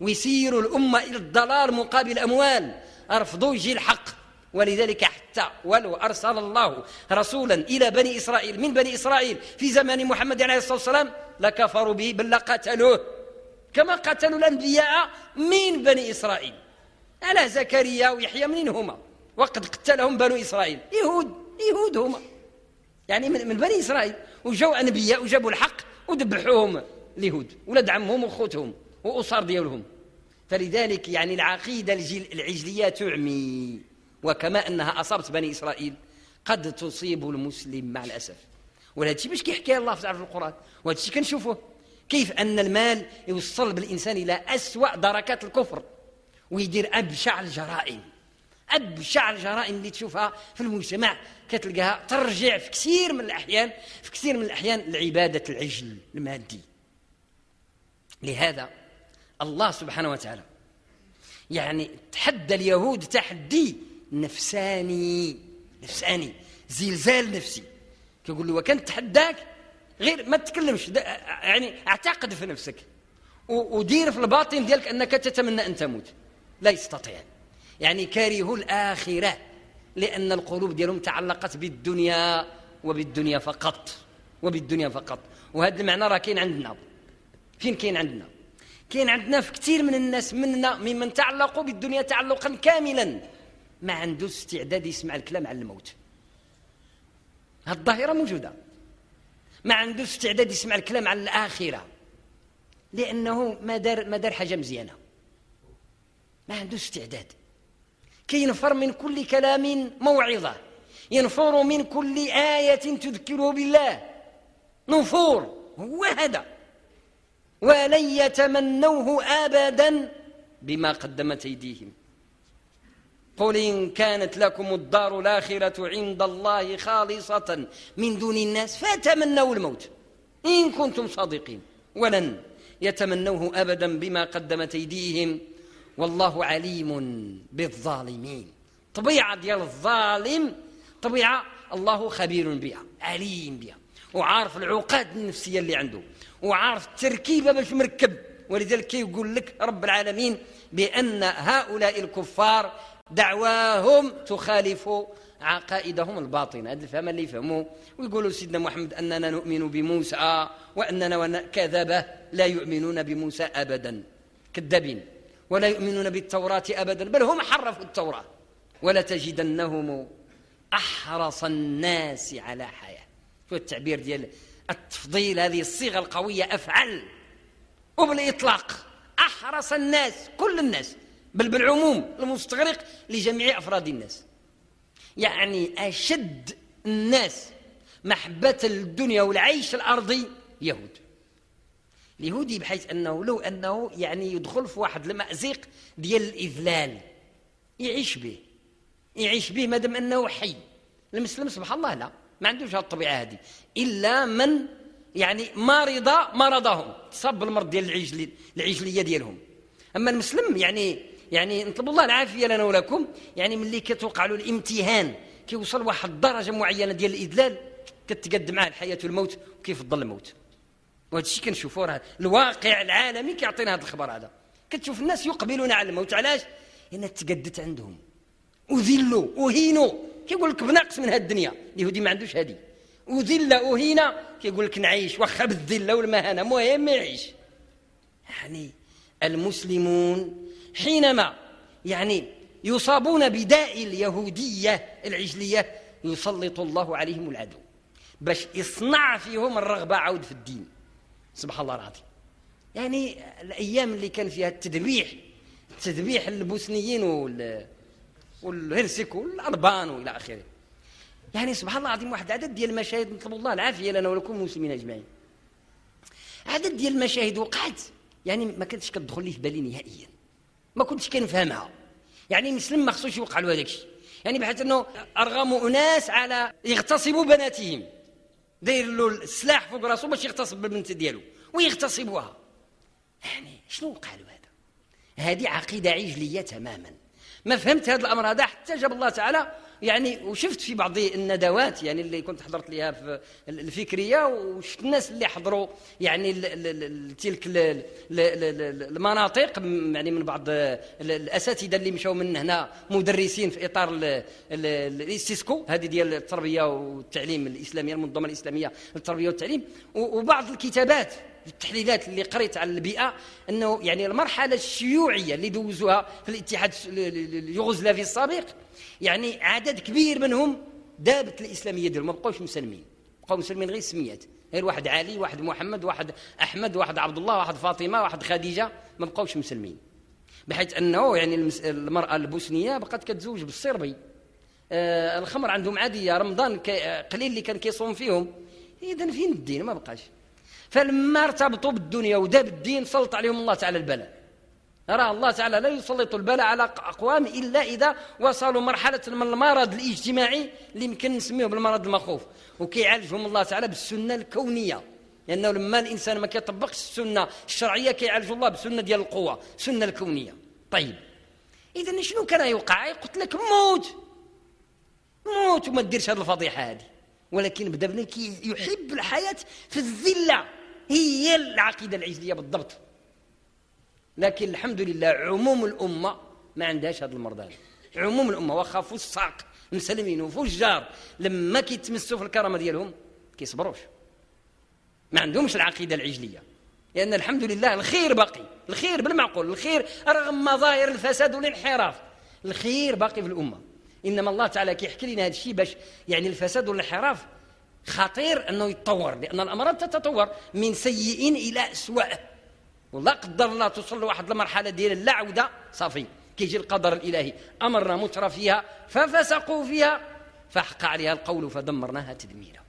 ويسيروا الأمة إلى الضلال مقابل أموال. أرفضوا يجي الحق. ولذلك حتى ولو أرسل الله رسولا إلى بني إسرائيل من بني إسرائيل في زمان محمد عليه الصلاة والسلام لكفروا به بل لقتلوه كما قتلوا الأنبياء من بني إسرائيل. على زكريا ويحيى منين هما وقد قتلهم بنو إسرائيل. يهود يهود هما يعني من, بني إسرائيل. وجوا أنبياء وجابوا الحق وذبحوهم اليهود ولاد عمهم وخوتهم. وأسر ديالهم. فلذلك يعني العقيدة العجلية تعمي. وكما أنها أصابت بني إسرائيل قد تصيب المسلم مع الأسف. وهذا الشيء باش كيحكي الله في القرآن. وهذا الشيء كنشوفه كيف أن المال يوصل بالإنسان إلى أسوأ دركات الكفر ويدير أبشع الجرائم. أبشع الجرائم اللي تشوفها في المجتمع. كتلقاها ترجع في كثير من الأحيان في كثير من الأحيان لعبادة العجل المادي. لهذا الله سبحانه وتعالى. يعني تحدى اليهود تحدي نفساني نفساني زلزال نفسي. كيقول له وكان تحداك غير ما تتكلمش يعني اعتقد في نفسك. ودير في الباطن ديالك أنك تتمنى أن تموت. لا يستطيع. يعني كاره الآخرة لأن القلوب ديالهم تعلقت بالدنيا وبالدنيا فقط وبالدنيا فقط. وهذا المعنى راه كاين عندنا. فين كاين عندنا؟ كاين عندنا في كثير من الناس منا ممن تعلقوا بالدنيا تعلقا كاملا ما عنده استعداد يسمع الكلام عن الموت. هذه الظاهرة موجودة. ما عنده استعداد يسمع الكلام عن الآخرة. لأنه ما دار ما دار حاجة مزيانة. ما عنده استعداد. كينفر من كل كلام موعظة. ينفر من كل آية تذكره بالله. نفور. هو هذا. ولن يتمنوه ابدا بما قدمت أيديهم. قل إن كانت لكم الدار الآخرة عند الله خالصة من دون الناس فتمنوا الموت إن كنتم صادقين. ولن يتمنوه أبدا بما قدمت أيديهم. والله عليم بالظالمين. طبيعة ديال الظالم طبيعة الله خبير بها عليم بها. وعارف العقاد النفسية اللي عنده وعارف التركيبة باش مركب. ولذلك يقول لك رب العالمين بأن هؤلاء الكفار دعواهم تخالف عقائدهم الباطنة. هذا الفهم اللي يفهموا ويقولوا سيدنا محمد أننا نؤمن بموسى وأننا كذبة لا يؤمنون بموسى أبدا كذابين. ولا يؤمنون بالتوراة أبدا بل هم حرفوا التوراة. ولا تجدنهم أحرص الناس على حياة. شو التعبير ديال التفضيل هذه الصيغة القوية أفعل. وبالإطلاق أحرص الناس كل الناس بل بالعموم المستغرق لجميع أفراد الناس. يعني أشد الناس محبة الدنيا والعيش الأرضي يهود. اليهودي بحيث أنه لو أنه يعني يدخل في واحد المأزق ديال الإذلال يعيش به. يعيش به مادام أنه حي. المسلم سبحان الله لا. ما عندوش هذه الطبيعة هذه إلا من يعني مرض مرضهم. تصاب بالمرض ديال العجل العجلية ديالهم. أما المسلم يعني يعني نطلب الله العافية لنا ولكم. يعني ملي كتوقع له الامتهان كيوصل واحد الدرجة معينة ديال الاذلال كتقد معاه الحياة والموت وكيفضل الموت. وهذا الشيء كنشوفوه راه الواقع العالمي كيعطينا هذا الخبر هذا. كتشوف الناس يقبلون على الموت. علاش؟ لأن تقدت عندهم. وذلوا وهينوا كيقول لك بنقص من هذه الدنيا اليهودي ما عندوش هذه وذل وهينا كيقول لك نعيش. واخا بالذلة والمهانة. المهم يعيش. يعني المسلمون حينما يعني يصابون بداء اليهودية العجلية يسلط الله عليهم العدو. باش يصنع فيهم الرغبة عود في الدين. سبحان الله العظيم. يعني الأيام اللي كان فيها التذبيح تذبيح البوسنيين وال والهرسك والألبان وإلى آخره. يعني سبحان الله العظيم واحد عدد ديال المشاهد نطلب الله العافية لنا ولكم المسلمين أجمعين. عدد ديال المشاهد وقعت. يعني ما كانتش كتدخل لي في بالي نهائيا. ما كنتش كنفهمها. يعني المسلم ما خصوش يوقع له هذاك الشيء. يعني بحيث أنه ارغموا أناس على يغتصبوا بناتهم. داير له السلاح فوق راسه باش يغتصب بالبنت ديالو ويغتصبوها. يعني شنو وقع له هذا؟ هذه عقيدة عجلية تماما. ما فهمت هذا الامر هذا حتى جاب الله تعالى يعني وشفت في بعض الندوات يعني اللي كنت حضرت لها في الفكريه وشفت الناس اللي حضروا يعني تلك المناطق يعني من بعض الاساتذه اللي مشاو من هنا مدرسين في اطار الاستيسكو هذه ديال التربيه والتعليم الاسلاميه المنظمه الاسلاميه للتربيه والتعليم وبعض الكتابات التحليلات اللي قريت على البيئة أنه يعني المرحلة الشيوعية اللي دوزوها في الاتحاد اليوغوسلافي السابق يعني عدد كبير منهم دابت الإسلامية ديالهم ما بقوش مسلمين بقاو مسلمين غير سميات غير واحد علي واحد محمد واحد أحمد واحد عبد الله واحد فاطمة واحد خديجة ما بقاوش مسلمين. بحيث أنه يعني المرأة البوسنية بقات كتزوج بالصربي. آه الخمر عندهم عادية رمضان قليل اللي كان كيصوم فيهم. اذا فين الدين؟ ما بقاش. فلما ارتبطوا بالدنيا وداب الدين سلط عليهم الله تعالى البلاء. راه الله تعالى لا يسلط البلاء على أقوام إلا إذا وصلوا مرحلة من المرض الاجتماعي اللي يمكن نسميه بالمرض المخوف. وكيعالجهم الله تعالى بالسنة الكونية. لأنه لما الإنسان ما كيطبقش السنة الشرعية كيعالج الله بالسنة ديال القوة السنة الكونية. طيب. إذا شنو كان يوقع؟ قلت لك موت. موت وما ديرش هذه الفضيحة هذه ولكن بدا بني يحب الحياة في الذلة. هي العقيدة العجلية بالضبط. لكن الحمد لله عموم الأمة ما عندهاش هذا المرض هذا عموم الأمة واخا فساق مسلمين وفجار لما كيتمسوا في الكرامة ديالهم كيصبروش. ما عندهمش العقيدة العجلية. لأن الحمد لله الخير باقي. الخير بالمعقول. الخير رغم مظاهر الفساد والانحراف. الخير باقي في الأمة. إنما الله تعالى كيحكي لنا هذا الشيء باش يعني الفساد والانحراف خطير أنه يتطور لأن الأمراض تتطور من سيء إلى أسوأ. ولا قدر الله توصل لواحد المرحلة ديال اللا صافي. كيجي القدر الإلهي. أمرنا متر فيها ففسقوا فيها فحق عليها القول فدمرناها تدميرا.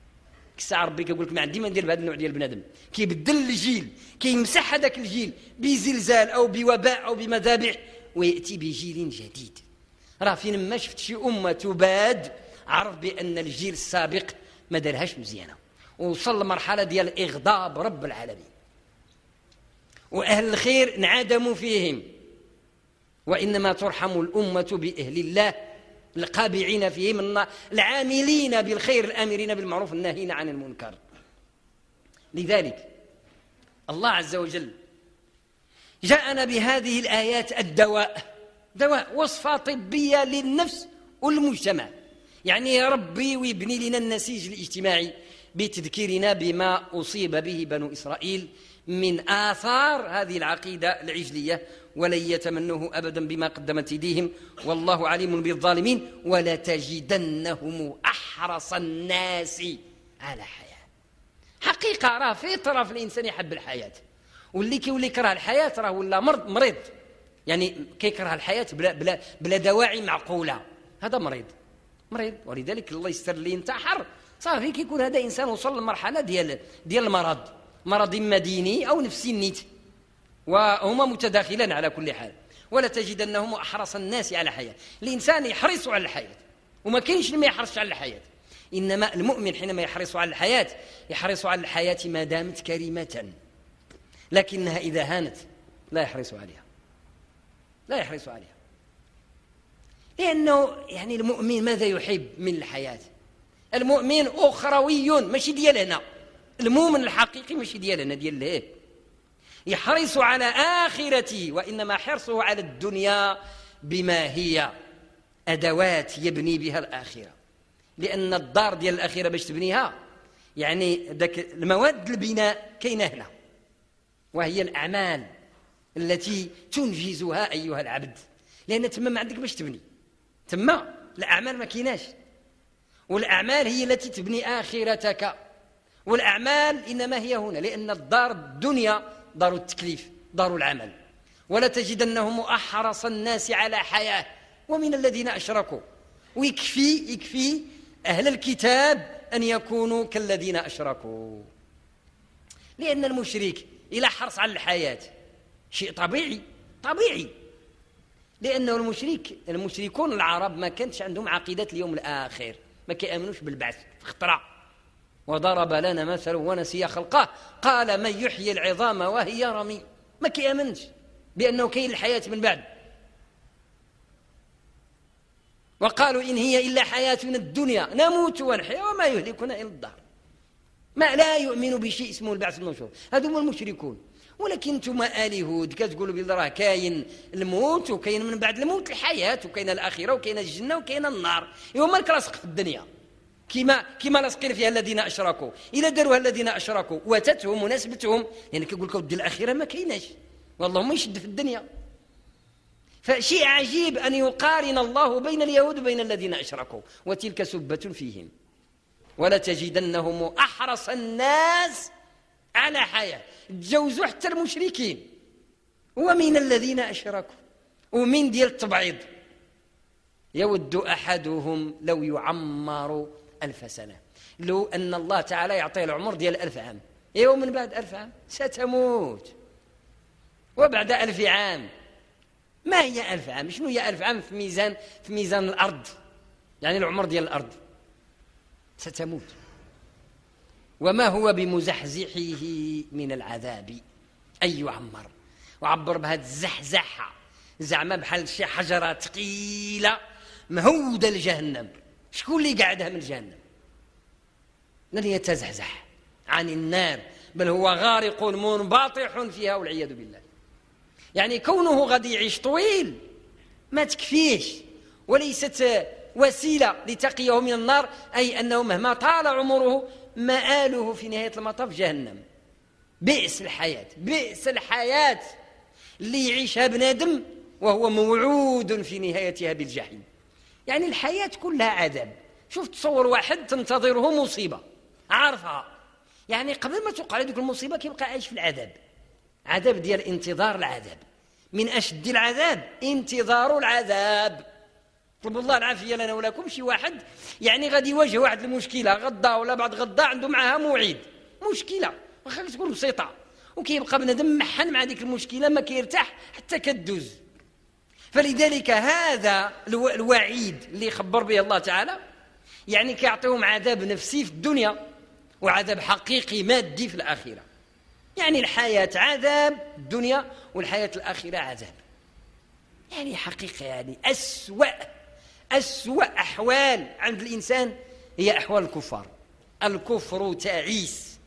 الساعة ربي كيقول لك ما عندي ما ندير بهذا النوع ديال البنادم. كيبدل الجيل كيمسح هذاك الجيل بزلزال أو بوباء أو بمذابح ويأتي بجيل جديد. راه فين ما شفت شي أمة تباد عرف بأن الجيل السابق ما دارهاش مزيانة. وصل لمرحلة ديال إغضاب رب العالمين. وأهل الخير انعدموا فيهم. وإنما ترحم الأمة بأهل الله القابعين فيه من العاملين بالخير الآمرين بالمعروف الناهين عن المنكر. لذلك الله عز وجل جاءنا بهذه الآيات الدواء. دواء وصفة طبية للنفس والمجتمع. يعني يا ربي ويبني لنا النسيج الاجتماعي بتذكيرنا بما أصيب به بنو إسرائيل من آثار هذه العقيدة العجلية ولن يتمنوه أبدا بما قدمت يديهم والله عليم بالظالمين. ولتجدنهم أحرص الناس على حياة. حقيقة راه فطرة في الإنسان يحب الحياة. واللي كيولي يكره الحياة راه ولا مرض مريض. يعني كيكره الحياة بلا, بلا, بلا دواعي معقولة. هذا مريض. مريض. ولذلك الله يستر لي ينتحر صافي كيكون هذا إنسان وصل لمرحلة ديال ديال المرض. مرض إما ديني أو نفسي نيت وهما متداخلان على كل حال. ولا تجدنهم أحرص الناس على حياة الإنسان يحرص على الحياة. وما كاينش اللي ما يحرصش على الحياة. إنما المؤمن حينما يحرص على الحياة يحرص على الحياة ما دامت كريمة. لكنها إذا هانت لا يحرص عليها. لا يحرص عليها. لأنه يعني المؤمن ماذا يحب من الحياة؟ المؤمن أخروي ماشي ديال هنا. المؤمن الحقيقي ماشي ديال هنا ديال لهيه يحرص على آخرته وإنما حرصه على الدنيا بما هي أدوات يبني بها الآخرة. لأن الدار ديال الآخرة باش تبنيها يعني ذاك المواد البناء كاينة هنا وهي الأعمال. التي تنجزها أيها العبد. لأن تما ما عندك باش تبني. تما الأعمال ما كايناش. والأعمال هي التي تبني آخرتك. والأعمال إنما هي هنا لأن الدار الدنيا دار التكليف دار العمل. ولا تجدنهم أحرص الناس على حياة. ومن الذين أشركوا. ويكفي يكفي أهل الكتاب أن يكونوا كالذين أشركوا. لأن المشرك إلى حرص على الحياة. شيء طبيعي طبيعي. لأنه المشرك المشركون العرب ما كانتش عندهم عقيدة اليوم الآخر ما كيأمنوش بالبعث اخترع وضرب لنا مثل ونسي خلقه. قال من يحيي العظام وهي رميم ما كيأمنش بأنه كاين الحياة من بعد. وقالوا إن هي إلا حياتنا الدنيا نموت ونحيا وما يهلكنا إلا الدهر. ما لا يؤمن بشيء اسمه البعث النشور هذو هم المشركون. ولكن أنتم آل يهود كتقولوا بلي راه كاين الموت وكاين من بعد الموت الحياة وكاين الآخرة وكاين الجنة وكاين النار. ايوا مالك راسك في الدنيا. كما كما لصقين فيها الذين أشركوا. إلا داروها الذين أشركوا. واتتهم ونسبتهم. يعني كيقول لك ودي الاخره ما كايناش. والله ما يشد في الدنيا. فشيء عجيب أن يقارن الله بين اليهود وبين الذين أشركوا. وتلك سبة فيهم. ولتجدنهم أحرص الناس على حياة. تجوزوا حتى المشركين. ومن الذين أشركوا. ومن ديال التبعيض. يود أحدهم لو يعمر ألف سنة. لو أن الله تعالى يعطيه العمر ديال ألف عام. إيه من بعد ألف عام ستموت. وبعد ألف عام. ما هي ألف عام؟ شنو هي ألف عام في ميزان في ميزان الأرض؟ يعني العمر ديال الأرض. ستموت. وما هو بمزحزحه من العذاب؟ أي يعمر وعبر بهذه الزحزحة زعما بحال شي حجرة ثقيلة مهودة لجهنم. شكون اللي قعدها من جهنم؟ لن يتزحزح عن النار. بل هو غارق منباطح فيها والعياذ بالله. يعني كونه غادي يعيش طويل ما تكفيش. وليست وسيلة لتقيه من النار أي أنه مهما طال عمره مآله في نهاية المطاف جهنم. بئس الحياة بئس الحياة اللي يعيشها بنادم وهو موعود في نهايتها بالجحيم. يعني الحياة كلها عذاب. شوف تصور واحد تنتظره مصيبة. عارفها. يعني قبل ما توقع هذيك المصيبة كيبقى عايش في العذاب. عذاب ديال انتظار العذاب. من أشد العذاب انتظار العذاب. طلب الله العافية لنا ولكم. شي واحد يعني غادي يواجه واحد المشكلة غدا ولا بعد غدا عنده معها موعد. مشكلة واخا تكون بسيطة. وكيبقى بنادم محن مع هذيك المشكلة ما كيرتاح حتى كدوز. فلذلك هذا الوعيد اللي خبر به الله تعالى يعني كيعطيهم عذاب نفسي في الدنيا وعذاب حقيقي مادي في الآخرة. يعني الحياة عذاب الدنيا والحياة الآخرة عذاب. يعني حقيقة يعني أسوأ أسوأ أحوال عند الإنسان هي أحوال الكفار. الكفر تعيس.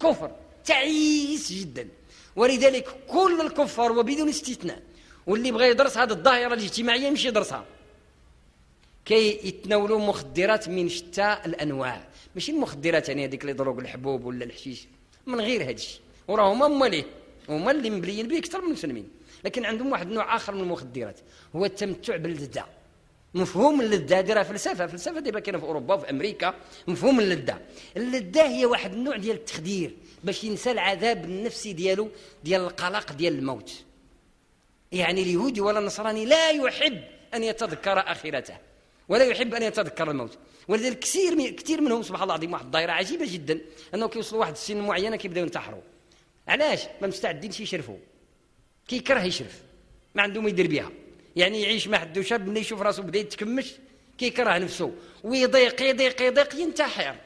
كفر تعيس جدا. ولذلك كل الكفار وبدون استثناء واللي بغى يدرس هذه الظاهرة الاجتماعية يمشي يدرسها. كي يتناولوا مخدرات من شتى الأنواع. ماشي المخدرات يعني هذيك اللي ضروق الحبوب ولا الحشيش. من غير هذا الشيء. وراه هما هما ليه هما اللي مبليين به أكثر من المسلمين. لكن عندهم واحد النوع آخر من المخدرات. هو التمتع باللذه مفهوم اللذة. هذه فلسفة. فلسفة دابا كاينة في أوروبا وفي أمريكا مفهوم اللذة. اللذة هي واحد النوع ديال التخدير باش ينسى العذاب النفسي ديالو ديال القلق ديال الموت. يعني اليهودي ولا النصراني لا يحب أن يتذكر آخرته ولا يحب أن يتذكر الموت. ولذلك كثير كثير منهم سبحان الله العظيم واحد الظاهره عجيبة جدا أنه كيوصلوا واحد السن معينة كيبداو ينتحروا. علاش؟ ما مستعدينش يشرفوا. كيكره يشرف. ما عنده ما يدير بها يعني يعيش مع حد شاب ملي يشوف راسه بدا يتكمش كيكره نفسه ويضيق يضيق يضيق ينتحر.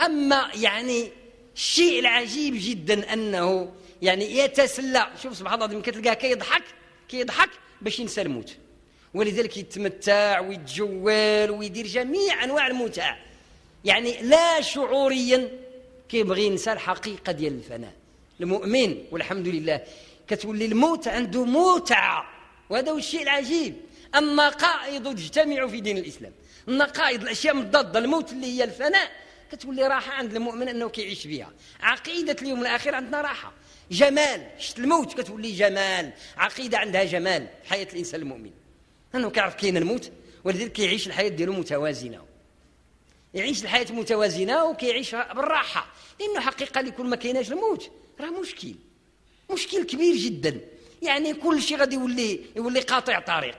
أما يعني الشيء العجيب جدا أنه يعني يتسلى. شوف سبحان الله كتلقاه كيضحك كيضحك باش ينسى الموت. ولذلك يتمتع ويتجول ويدير جميع أنواع المتع. يعني لا شعوريا كيبغي ينسى الحقيقة ديال الفناء. المؤمن والحمد لله كتولي الموت عنده متعه وهذا هو الشيء العجيب. النقائض تجتمع في دين الإسلام النقائض الأشياء مضادة الموت اللي هي الفناء كتولي راحة عند المؤمن أنه كيعيش بها. عقيدة اليوم الآخر عندنا راحة. جمال شت الموت كتولي جمال. عقيدة عندها جمال حياة الإنسان المؤمن. أنه كيعرف كاين الموت ولذلك كيعيش الحياة ديالو متوازنة. يعيش الحياة متوازنة وكيعيشها بالراحة. لأنه حقيقة اللي ما كايناش الموت راه مشكل. مشكل كبير جدا. يعني كل شيء غادي يولي يولي قاطع طريق.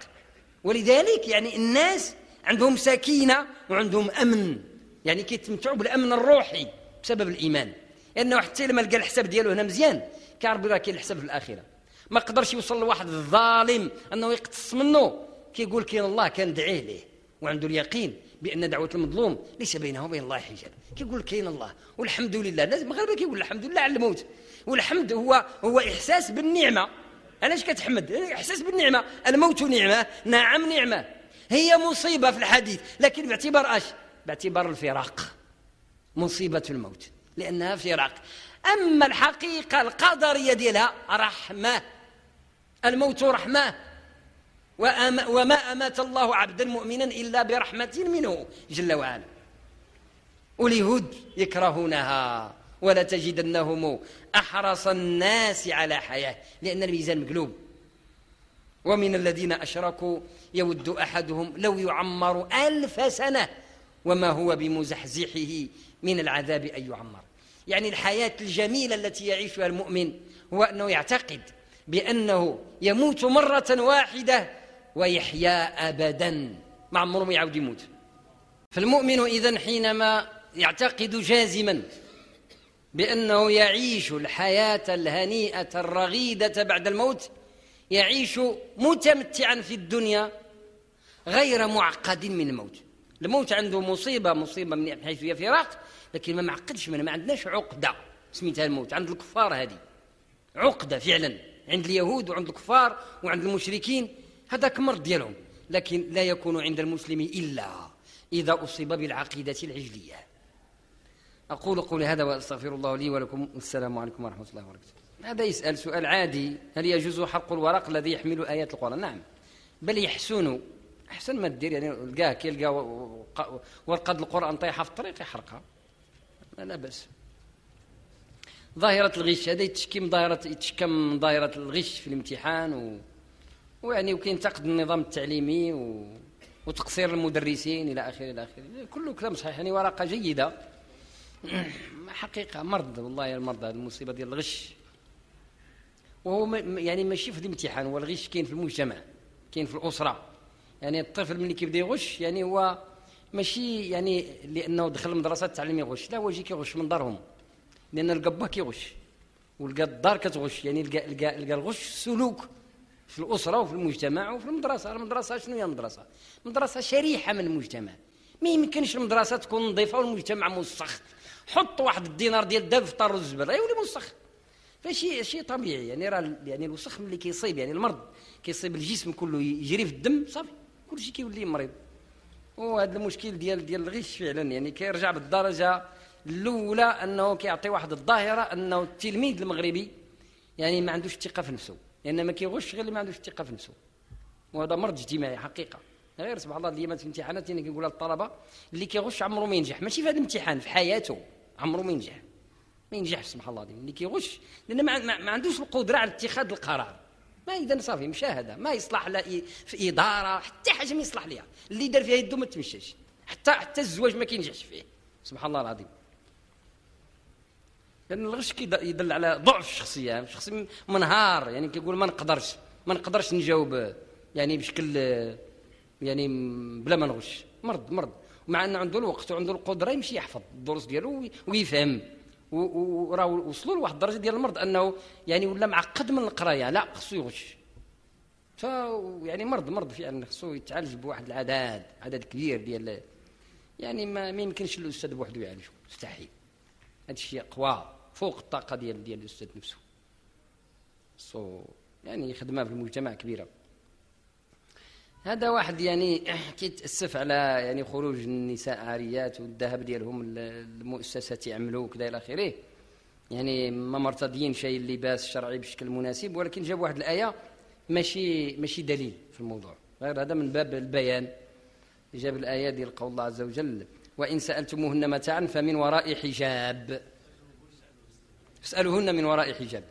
ولذلك يعني الناس عندهم سكينة وعندهم أمن. يعني كيتمتعوا بالأمن الروحي بسبب الإيمان. لأنه حتى لما لقى الحساب ديالو هنا مزيان. كيعرف راه كاين الحساب في الآخرة. ما قدرش يوصل لواحد الظالم أنه يقتص منه. كيقول كاين الله كان دعيه ليه. وعنده اليقين بأن دعوة المظلوم ليس بينه وبين الله حجاب. كيقول كاين الله. والحمد لله. الناس المغاربه كيقول الحمد لله على الموت. والحمد هو هو إحساس بالنعمة. علاش كتحمد؟ إحساس بالنعمة. الموت نعمة نعم نعمة. هي مصيبة في الحديث لكن باعتبار أش؟ باعتبار الفراق. مصيبة الموت لأنها فراق. أما الحقيقة القدريه ديالها رحمة. الموت رحمة. وما أمات الله عبدا مؤمنا إلا برحمة منه جل وعلا. واليهود يكرهونها. ولا تجدنهم أحرص الناس على حياة لأن الميزان مقلوب. ومن الذين أشركوا يود أحدهم لو يعمر ألف سنة وما هو بمزحزحه من العذاب أن يعمر. يعني الحياة الجميلة التي يعيشها المؤمن هو أنه يعتقد بأنه يموت مرة واحدة ويحيا أبدا. ما عمره ما يعاود يموت. فالمؤمن إذا حينما يعتقد جازما بأنه يعيش الحياة الهنيئة الرغيدة بعد الموت يعيش متمتعا في الدنيا غير معقد من الموت. الموت عنده مصيبة مصيبة من حيث هي فراق لكن ما معقدش منها ما عندناش عقدة سميتها الموت. عند الكفار هذه عقدة فعلا عند اليهود وعند الكفار وعند المشركين هذاك مرض ديالهم لكن لا يكون عند المسلم إلا إذا أصيب بالعقيدة العجلية. أقول قولي هذا وأستغفر الله لي ولكم. والسلام عليكم ورحمة الله وبركاته. هذا يسأل سؤال عادي. هل يجوز حرق الورق الذي يحمل آيات القرآن؟ نعم. بل يحسن. أحسن ما دير يعني لقاه كي ورقة القرآن طايحة في الطريق يحرقها. لا بأس. ظاهرة الغش هذا يتشكي من ظاهرة يتشكى من ظاهرة الغش في الامتحان و... ويعني وكينتقد النظام التعليمي و... وتقصير المدرسين إلى آخره إلى آخره. كله كلام صحيح. يعني ورقة جيدة. حقيقة مرض والله المرض هذه المصيبة ديال الغش. وهو يعني ماشي في الامتحان هو الغش كاين في المجتمع كاين في الأسرة. يعني الطفل ملي كيبدا يغش يعني هو ماشي يعني لأنه دخل المدرسة تعلم يغش لا هو يجي كيغش من دارهم. لأن لقى با كيغش ولقى الدار كتغش. يعني لقى لقى لقى الغش سلوك في الأسرة وفي المجتمع وفي المدرسة. المدرسة شنو هي المدرسة؟ المدرسة شريحة من المجتمع. ما يمكنش المدرسة تكون نظيفة والمجتمع موسخ. حط واحد الدينار ديال الذهب في طار الزبل يولي موسخ فشي شيء طبيعي يعني راه يعني الوسخ ملي كيصيب يعني المرض كيصيب الجسم كله يجري في الدم صافي. كلشي كيولي مريض. وهذا المشكل ديال ديال الغش فعلا يعني كيرجع بالدرجة الأولى أنه كيعطي واحد الظاهرة أنه التلميذ المغربي يعني ما عندوش الثقه في نفسه. لأن يعني ما كيغش غير اللي ما عندوش الثقه في نفسه. وهذا مرض اجتماعي حقيقة. غير سبحان الله الايامات في الامتحانات يعني كنقولها للطلبه اللي كيغش عمره ما ينجح. ماشي في هذا الامتحان في حياته. عمره ما ينجح ما ينجحش سبحان الله اللي كيغش لأن ما, ما عندوش القدرة على اتخاذ القرار. ما إذا صافي مشاهدة ما يصلح لا في إدارة حتى حاجة ما يصلح ليها. اللي دار فيها يدو ما تمشاش. حتى حتى الزواج ما كينجحش فيه. سبحان الله العظيم. لأن الغش يدل على ضعف الشخصية. الشخص منهار. يعني كيقول ما نقدرش. ما نقدرش نجاوب يعني بشكل يعني بلا ما نغش. مرض مرض. مع انه عنده الوقت وعنده القدرة يمشي يحفظ الدروس ديالو ويفهم. وراه وصلوا لواحد الدرجة ديال المرض أنه يعني ولا معقد من القراية. لا خصو يغش. ف يعني مرض مرض فعلا خصو يتعالج بواحد العدد عدد كبير ديال يعني ما, ما يمكنش الأستاذ بوحده يعالجه مستحيل. هذا الشيء قوى فوق الطاقة ديال ديال الأستاذ نفسه. صو يعني خدمة في المجتمع كبيرة. هذا واحد يعني كيتأسف على يعني خروج النساء عاريات والذهب ديالهم المؤسسات يعملوا وكذا إلى آخره. يعني ما مرتضيين شيء اللباس الشرعي بشكل مناسب ولكن جاب واحد الآية ماشي ماشي دليل في الموضوع. غير هذا من باب البيان. جاب الآية ديال قول الله عز وجل وإن سألتموهن متاعا فمن وراء حجاب. اسألوهن من وراء حجاب.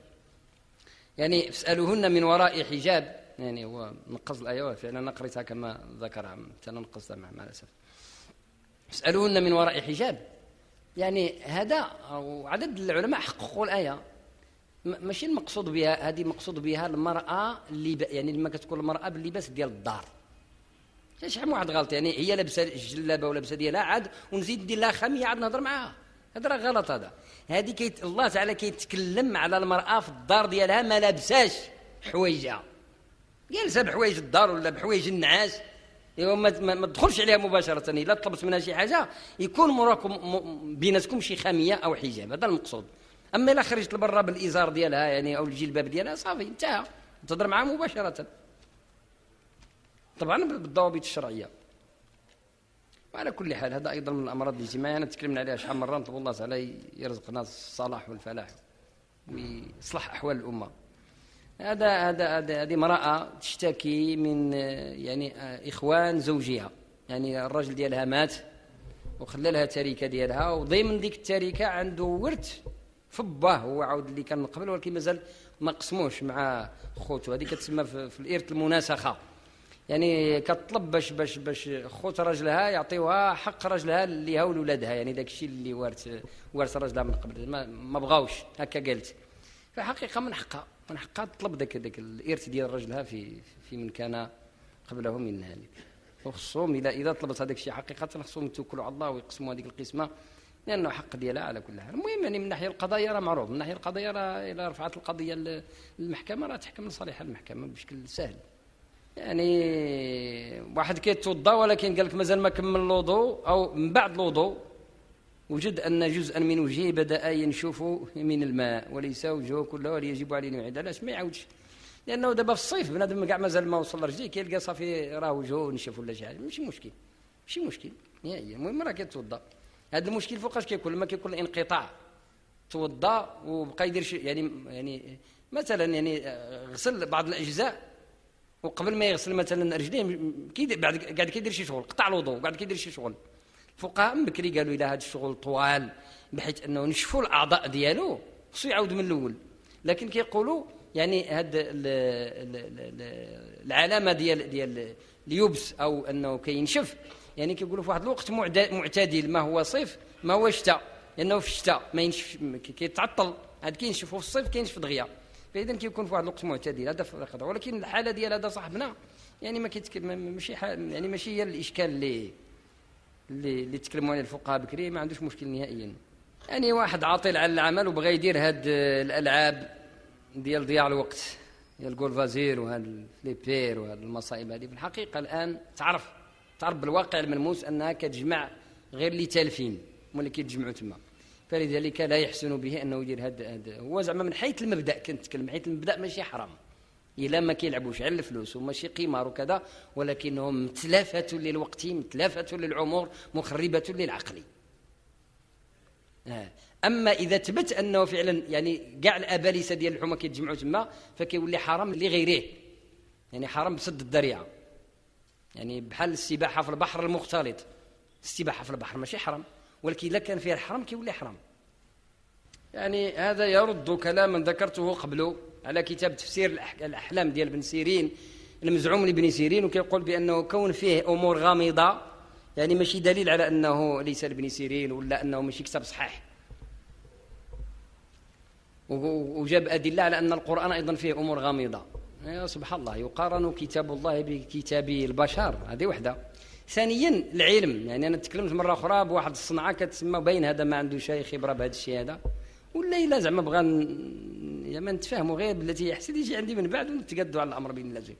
يعني اسألوهن من وراء حجاب. يعني هو نقص الآية. فعلا قريتها كما ذكر أنا نقصتها مع, الأسف. اسألوهن من وراء حجاب. يعني هذا وعدد العلماء حققوا الآية. ماشي المقصود بها هذه المقصود بها المرأة اللي يعني لما كتكون المرأة باللباس ديال الدار. شحال واحد غلط؟ يعني هي لابسة الجلابه ولابسة ديالها عاد ونزيد ندير لها خمية عاد نهضر معاها. هذا راه غلط هذا. هذه كيت الله تعالى كيتكلم على المرأة في الدار ديالها ما لابساش حوايجها جالسه بحوايج الدار ولا بحوايج النعاس. إيوا ما, تدخلش عليها مباشرة. إلا طلبت منها شي حاجة يكون مراكم بيناتكم شي خامية أو حجاب. هذا المقصود. أما إلا خرجت لبرا بالإزار ديالها يعني أو الجلباب ديالها صافي انتهى. تهضر معها مباشرة. طبعا بالضوابط الشرعية. وعلى كل حال هذا أيضا من الأمراض الاجتماعية. أنا تكلمنا عليها شحال مرة. نطلب الله تعالى يرزقنا الصلاح والفلاح ويصلح أحوال الأمة. هذا هذا هذه امرأة تشتكي من يعني إخوان زوجها. يعني الرجل ديالها مات وخلى لها تركة ديالها وضمن ديك التركة عنده ورث فباه هو عاود اللي كان من قبل ولكن مازال ما قسموش مع خوته. هذه كتسمى في, الإرث المناسخة. يعني كطلب باش باش باش خوت راجلها يعطيوها حق راجلها اللي هو ولادها. يعني داك الشيء اللي وارث وارث راجلها من قبل. ما, ما بغاوش. هكا قالت. فحقيقة من حقها من حقها تطلب ذاك ذاك الإرث ديال رجلها في في من كان قبله من هالك وخصهم اذا إذا طلبت هذاك الشيء حقيقة خصهم يتوكلوا على الله ويقسموا هذيك القسمة لأنه حق ديالها على كل حال. المهم يعني من الناحيه القضائيه راه معروف من الناحيه القضائيه راه اذا رفعت القضية للمحكمة راه تحكم لصالح المحكمة بشكل سهل. يعني واحد كيتوضا ولكن قال لك مازال ما كمل الوضوء أو من بعد الوضوء وجد أن جزءا من وجهه بدأ ينشف من الماء وليس وجهه كله وليجب عليه أن يعيد علاش ما يعاودش لأنه دابا في الصيف بنادم كاع مازال ما وصل لرجليه كيلقى صافي راه وجهه نشف ولا شي حاجة. ماشي مشكل ماشي مشكل. نهائيا المهم راه كيتوضا هذا المشكل فوقاش كيكون؟ لما كيكون الانقطاع. توضا وبقى يدير شي يعني يعني مثلا يعني غسل بعض الأجزاء وقبل ما يغسل مثلا رجليه بعد قاعد كيدير شي شغل قطع الوضوء قاعد كيدير شي شغل. الفقهاء من بكري قالوا إلى هذا الشغل طوال بحيث أنه نشفوا الأعضاء ديالو خصو يعاود من الأول. لكن كيقولوا يعني هاد العلامة ديال ديال اليبس أو أنه كينشف يعني كيقولوا في واحد الوقت معتدل ما هو صيف ما هو شتاء لأنه في الشتاء ما ينشف كيتعطل. هاد كينشف في الصيف كينشف دغيا. فإذا كيكون في واحد الوقت معتدل هذا في ولكن الحالة ديال هذا صاحبنا يعني ما ماشي يعني ماشي هي الإشكال اللي اللي اللي تكلموا عليه الفقهاء بكري ما عندوش مشكل نهائيا. يعني واحد عاطل على العمل وبغى يدير هاد الألعاب ديال ضياع الوقت ديال الجولفازير وهاد الفليبير وهاد المصائب هذه في الحقيقة الآن تعرف تعرف بالواقع الملموس أنها كتجمع غير اللي تالفين هما اللي كيتجمعوا تما. فلذلك لا يحسن به أنه يدير هذا هو زعما من حيث المبدأ كنتكلم من حيث المبدأ ماشي حرام. إلا ما كيلعبوش على الفلوس وماشي قمار وكذا ولكنهم متلافة للوقت متلافة للعمر مخربة للعقل. آه. أما إذا ثبت أنه فعلا يعني كاع الأبالسة ديال الحومة كيتجمعوا تما فكيولي حرام لغيره. يعني حرام بسد الذريعة. يعني بحال السباحة في البحر المختلط. السباحة في البحر ماشي حرام ولكن إذا كان فيها الحرام كيولي حرام. يعني هذا يرد كلاما ذكرته قبله على كتاب تفسير الأحلام ديال ابن سيرين المزعوم لابن سيرين وكيقول بأنه كون فيه أمور غامضة يعني ماشي دليل على أنه ليس لابن سيرين ولا أنه ماشي كتاب صحيح. وجاب أدلة على أن القرآن أيضا فيه أمور غامضة. يا سبحان الله يقارن كتاب الله بكتاب البشر. هذه وحدة. ثانيا العلم. يعني أنا تكلمت مرة أخرى بواحد الصنعة كتسمى باين هذا ما عنده شي خبره بهذا الشيء هذا. ولا إلا زعما بغى ما نتفاهموا غير بالتي يحسن يجي عندي من بعد ونتقادوا على الأمر بين الله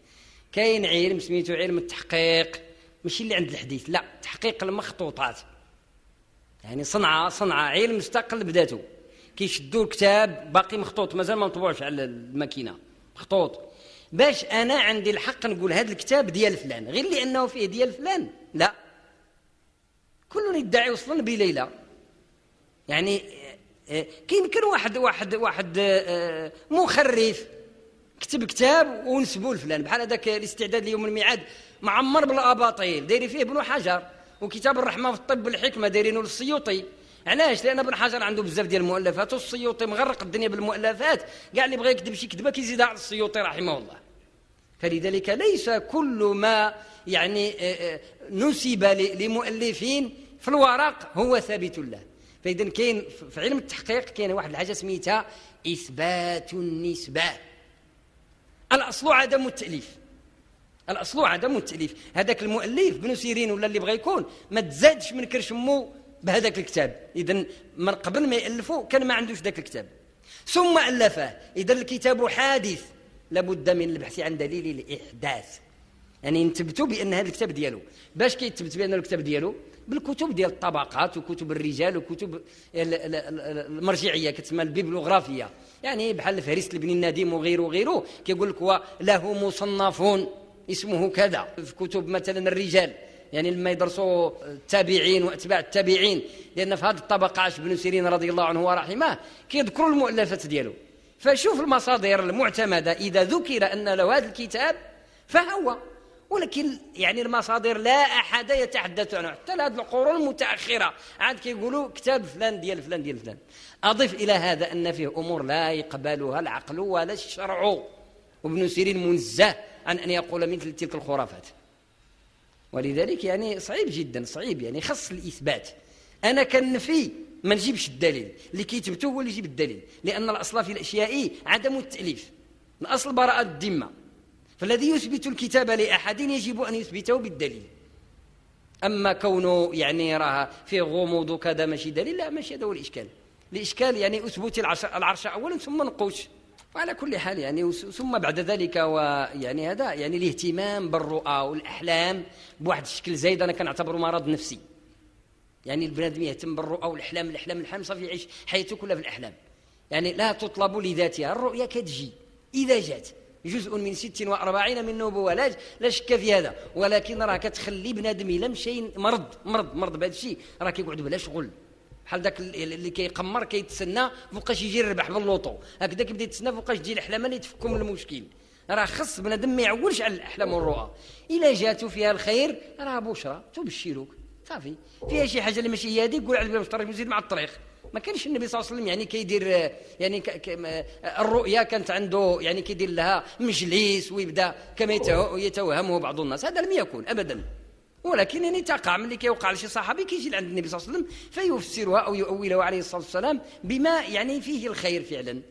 كاين علم سميتو علم التحقيق ماشي اللي عند الحديث لا تحقيق المخطوطات. يعني صنعه صنعه علم مستقل بذاته. كيشدوا الكتاب باقي مخطوط مازال ما مطبوعش على الماكينة. مخطوط. باش أنا عندي الحق نقول هذا الكتاب ديال فلان غير لأنه فيه ديال فلان لا. كل يدعي وصلا بليله يعني كاين كان واحد واحد واحد آه، مخرف. كتب كتاب ونسبوه لفلان. بحال هذاك الاستعداد ليوم الميعاد معمر بالاباطيل داير فيه ابن حجر. وكتاب الرحمة في الطب والحكمه دايرينه للسيوطي. علاش؟ لأن ابن حجر عنده بزاف ديال المؤلفات والسيوطي مغرق الدنيا بالمؤلفات. كاع اللي بغى يكتب شي كذبة كيزيدها على السيوطي رحمه الله. فلذلك ليس كل ما يعني آه، آه، نسب لمؤلفين في الورق هو ثابت له. فإذا كاين في علم التحقيق كاين واحد الحاجة سميتها إثبات النسبة. الأصل عدم التأليف. الأصل عدم التأليف. هذاك المؤلف بن سيرين ولا اللي بغى يكون ما تزادش من كرشمو بهذاك الكتاب. إذا من قبل ما يالفوا كان ما عندوش ذاك الكتاب. ثم ألفه. إذا الكتاب حادث لابد من البحث عن دليل الإحداث. يعني نثبتوا بأن هذا الكتاب ديالو. باش كيتثبت بأن الكتاب ديالو؟ بالكتب ديال الطبقات وكتب الرجال وكتب المرجعية كتسمى البيبلوغرافية. يعني بحال فهرس لابن النديم وغيره وغيره كيقول لك له مصنف اسمه كذا. في كتب مثلا الرجال يعني لما يدرسوا التابعين وأتباع التابعين لأن في هذه الطبقة عاش ابن سيرين رضي الله عنه ورحمه كيذكروا المؤلفات ديالو. فشوف المصادر المعتمدة. إذا ذكر أن له هذا الكتاب فهو ولكن يعني المصادر لا أحد يتحدث عنه حتى هذه القرون المتأخرة عاد كيقولوا كتاب فلان ديال فلان ديال فلان. أضف إلى هذا أن فيه أمور لا يقبلها العقل ولا الشرع. وابن سيرين منزه عن أن يقول مثل تلك الخرافات. ولذلك يعني صعيب جدا صعيب يعني خص الإثبات. أنا كنفي ما نجيبش الدليل. اللي كيثبتو هو اللي يجيب الدليل. لأن الأصل في الأشياء عدم التأليف. الأصل براءة الذمة. فالذي يثبت الكتاب لأحد يجب أن يثبته بالدليل. أما كونه يعني راه فيه غموض وكذا ماشي دليل لا ماشي هذا هو الإشكال. الإشكال يعني أثبت العرش, اولا ثم نقوش وعلى كل حال يعني ثم بعد ذلك ويعني هذا يعني الاهتمام بالرؤى والأحلام بواحد الشكل زايد أنا كنعتبره مرض نفسي. يعني البنادم يهتم بالرؤى والأحلام الأحلام الأحلام صافي يعيش حياته كلها في الأحلام. يعني لا تطلب لذاتها الرؤيا كتجي. إذا جات جزء من ست وأربعين من نبوة. لا, لا شك في هذا. ولكن راه كتخلي بنادم إلا مشى مرض مرض مرض بهذا الشيء. راه كيقعد بلا شغل. بحال داك اللي كيقمر كيتسنى فوقاش يجي الربح باللوطو. هكذا كيبدا يتسنى فوقاش تجي الأحلام اللي تفكوا من المشكل. راه خص بنادم ما يعولش على الأحلام والرؤى. إلا جاتو فيها الخير راه بشرى. تبشروك صافي. فيها شي حاجة اللي ماشي هي هذه قول على المشترك يزيد مع الطريق. ما كانش النبي صلى الله عليه وسلم يعني كيدير يعني. الرؤيا كانت عنده يعني كيدير لها مجلس ويبدا كما يتوهمه بعض الناس. هذا لم يكن ابدا. ولكن يعني تقع ملي كيوقع لشي صحابي كيجي لعند النبي صلى الله عليه وسلم فيفسرها أو يؤولها عليه الصلاة والسلام بما يعني فيه الخير فعلا.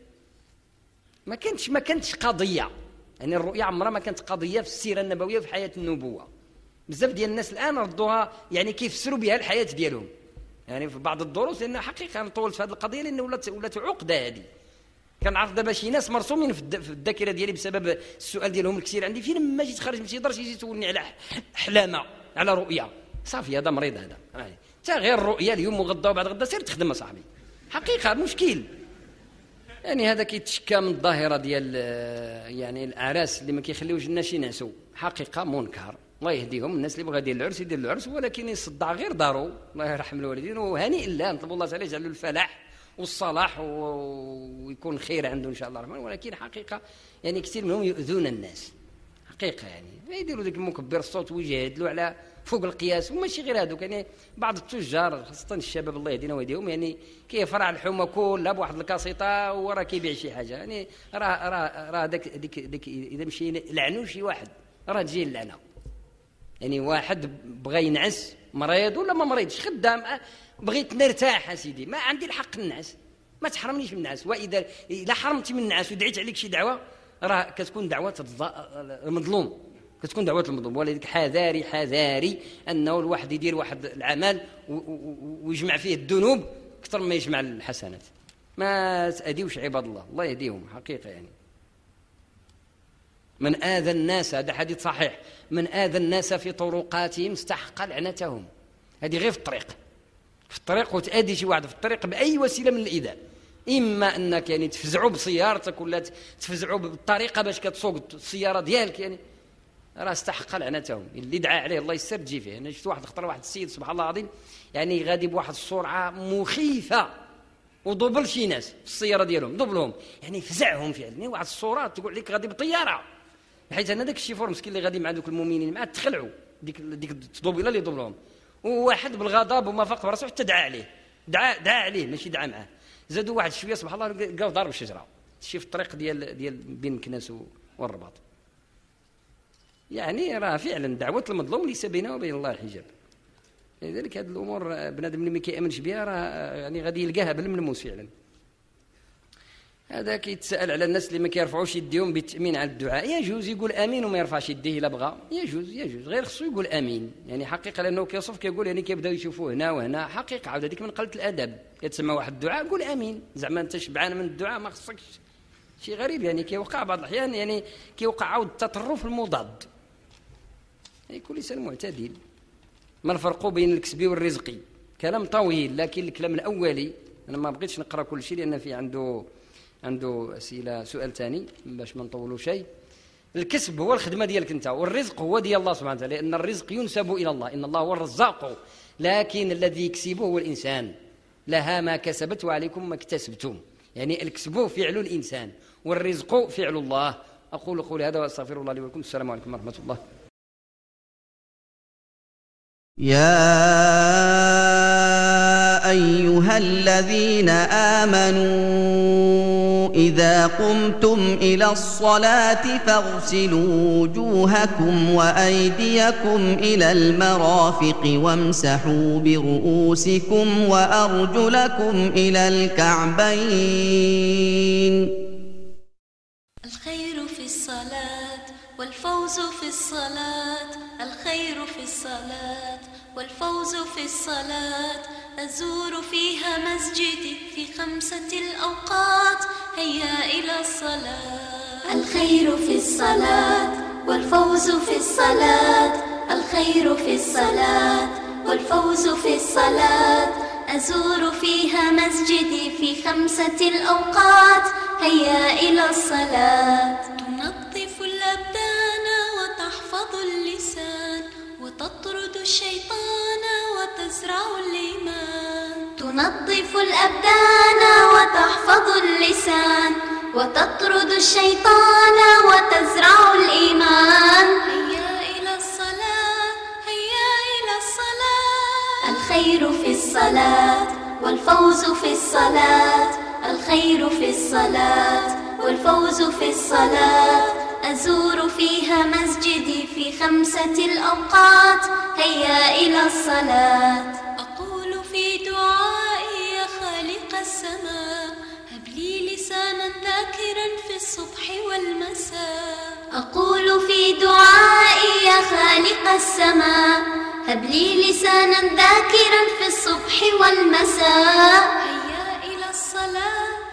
ما كانتش ما كانتش قضية. يعني الرؤيا عمرها ما كانت قضية في السيرة النبوية في حياة النبوة. بزاف ديال الناس الآن ردوها يعني كيفسروا بها الحياة ديالهم. يعني في بعض الدروس لأن حقيقة أنا طولت في هذه القضية لأن ولات ولات عقدة هذه. كنعرف دابا شي ناس مرسومين في الذاكرة ديالي بسبب السؤال ديالهم الكثير عندي. فين ما جيت خارج من شي درس يجي يسولني على حلامة على رؤيا صافي هذا مريض هذا. انت غير رؤيا اليوم وغدا وبعد غدا سير تخدم صاحبي حقيقة مشكل. يعني هذا كيتشكى من الظاهرة ديال يعني الأعراس اللي ما كيخليوش الناس ينعسوا. حقيقة منكر. الله يهديهم. الناس اللي بغى يدير العرس يدير العرس ولكن يصدع غير دارو. الله يرحم الوالدين. وهنيئا له نطلب الله تعالى يجعل الفلاح والصلاح ويكون خير عنده إن شاء الله الرحمن. ولكن حقيقة يعني كثير منهم يؤذون الناس. حقيقة يعني. يديروا ذاك المكبر الصوت ويجادلوا على فوق القياس. وماشي غير هذوك. يعني بعض التجار خاصة الشباب الله يهدينا ويهديهم يعني كيفرع الحومة كلها بواحد الكاسيطة وراه كيبيع شي حاجة. يعني راه راه راه ديك ديك إذا مشي لعنوا شي واحد راه تجي اللعنة. يعني واحد بغى ينعس مريض ولا ما مريضش خدام بغيت نرتاح أسيدي. ما عندي الحق ننعس. ما تحرمنيش من النعاس. وإذا إذا حرمتي من النعاس ودعيت عليك شي دعوة راه كتكون دعوة المظلوم. كتكون دعوة المظلوم. ولذلك حذاري حذاري أنه الواحد يدير واحد العمل ويجمع فيه الذنوب أكثر ما يجمع الحسنات. ما تأديوش عباد الله. الله يهديهم. حقيقة يعني. من آذى الناس هذا حديث صحيح من آذى الناس في طرقاتهم استحق لعنتهم. هذه غير في الطريق. في الطريق وتأدي شي واحد في الطريق بأي وسيلة من الإيذاء. إما أنك يعني تفزعوا بسيارتك ولا تفزعوا بالطريقة باش كتسوق السيارة ديالك يعني راه استحق لعنتهم. اللي دعا عليه الله يسر تجي فيه. أنا شفت واحد خطر واحد السيد سبحان الله العظيم يعني غادي بواحد السرعة مخيفة وضبل شي ناس في السيارة ديالهم ضبلهم. يعني فزعهم فعلا. يعني واحد الصورات تقول لك غادي بطيارة. بحيث أن داك الشيفور مسكين اللي غادي مع دوك المؤمنين معاه تخلعوا ديك ديك الطوبيله اللي يضرب لهم وواحد بالغضب وما فاق براسو حتى دعا عليه. دعا دعا عليه ماشي دعا معاه. زادوا واحد شوية سبحان الله لقاو ضارب الشجره شي في الطريق ديال ديال بين الكناس والرباط. يعني راه فعلا دعوة المظلوم ليس بينه وبين الله حجاب. لذلك هذه الأمور بنادم اللي ما كيأمنش بها راه يعني غادي يلقاها بالملموس فعلا. هذا كيتسأل على الناس اللي ما كيرفعوش يديهم بالتأمين على الدعاء. يجوز يقول آمين وما يرفعش يديه إلا بغى. يجوز يجوز. غير خصو يقول آمين. يعني حقيقة لأنه كيوصف كيقول يعني كيبداو يشوفوه هنا وهنا. حقيقة عاود هذيك من قلة الأدب. يتسمى واحد الدعاء قول آمين. زعما أنت شبعان من الدعاء ما خصكش. شيء غريب يعني كيوقع بعض الأحيان يعني كيوقع عاود التطرف المضاد. يعني كل إنسان معتدل. ما الفرق بين الكسبي والرزقي؟ كلام طويل لكن الكلام الأولي. أنا ما بغيتش نقرأ كل شيء لأن في عنده عنده أسئلة سؤال ثاني باش ما نطولوا شيء. الكسب هو الخدمة ديالك أنت والرزق هو ديال الله سبحانه وتعالى لأن الرزق ينسب إلى الله إن الله هو الرزاق. لكن الذي يكسبه هو الإنسان. لها ما كسبت وعليكم ما اكتسبتم. يعني الكسب فعل الإنسان والرزق فعل الله. أقول قولي هذا وأستغفر الله لي ولكم. السلام عليكم ورحمة الله. يا أيها الذين آمنوا إذا قمتم إلى الصلاة فاغسلوا وجوهكم وأيديكم إلى المرافق وامسحوا برؤوسكم وأرجلكم إلى الكعبين. الخير في الصلاة والفوز في الصلاة الخير في والفوز في الصلاة. أزور فيها مسجدي في خمسة الأوقات. هيا إلى الصلاة. الخير في الصلاة والفوز في الصلاة. الخير في الصلاة والفوز في الصلاة. أزور فيها مسجدي في خمسة الأوقات. هيا إلى الصلاة. الشيطان وتزرع الإيمان. تنظف الأبدان وتحفظ اللسان. وتطرد الشيطان وتزرع الإيمان. هيا إلى الصلاة هيا إلى الصلاة. الخير في الصلاة والفوز في الصلاة. الخير في الصلاة والفوز في الصلاة أزور فيها مسجدي في خمسة الأوقات. هيا إلى الصلاة. أقول في دعائي يا خالق السماء هب لي لسانا ذاكرا في الصبح والمساء. أقول في دعائي يا خالق السماء هب لي لسانا ذاكرا في الصبح والمساء. هيا إلى الصلاة.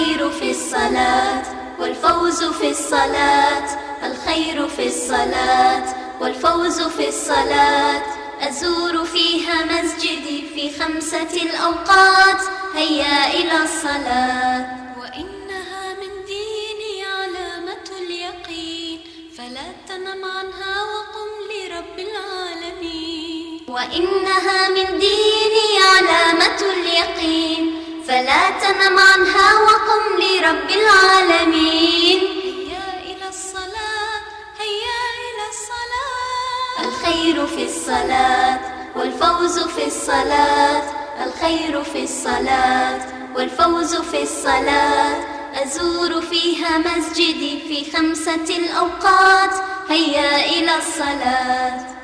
الخير في الصلاة والفوز في الصلاة الخير في الصلاة والفوز في الصلاة. أزور فيها مسجدي في خمسة الأوقات هيا إلى الصلاة. وإنها من ديني علامة اليقين فلا تنم عنها وقم لرب العالمين. وإنها من ديني علامة اليقين فلا تنم عنها وقم لرب العالمين. هيا إلى الصلاة هيا إلى الصلاة. الخير في الصلاة والفوز في الصلاة. الخير في الصلاة والفوز في الصلاة. أزور فيها مسجدي في خمسة الأوقات. هيا إلى الصلاة.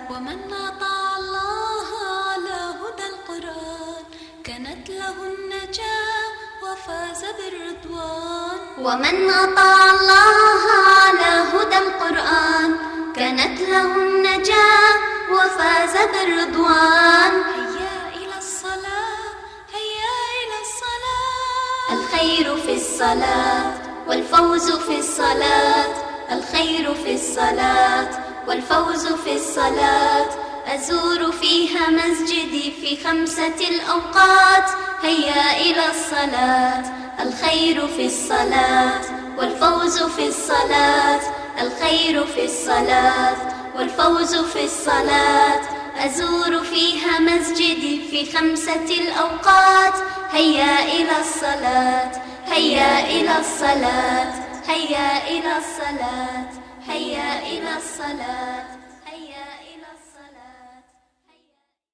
وفاز بالرضوان. ومن أطاع الله على هدى القرآن كانت له النجاة وفاز بالرضوان. هيا إلى الصلاة هيا إلى الصلاة. الخير في الصلاة والفوز في الصلاة الخير في الصلاة والفوز في الصلاة أزور فيها مسجدي في خمسة الأوقات. هيا إلى الصلاة. الخير في الصلاة والفوز في الصلاة. الخير في الصلاة والفوز في الصلاة. أزور فيها مسجدي في خمسة الأوقات. هيا إلى الصلاة. هيا إلى الصلاة. هيا إلى الصلاة. هيا إلى الصلاة.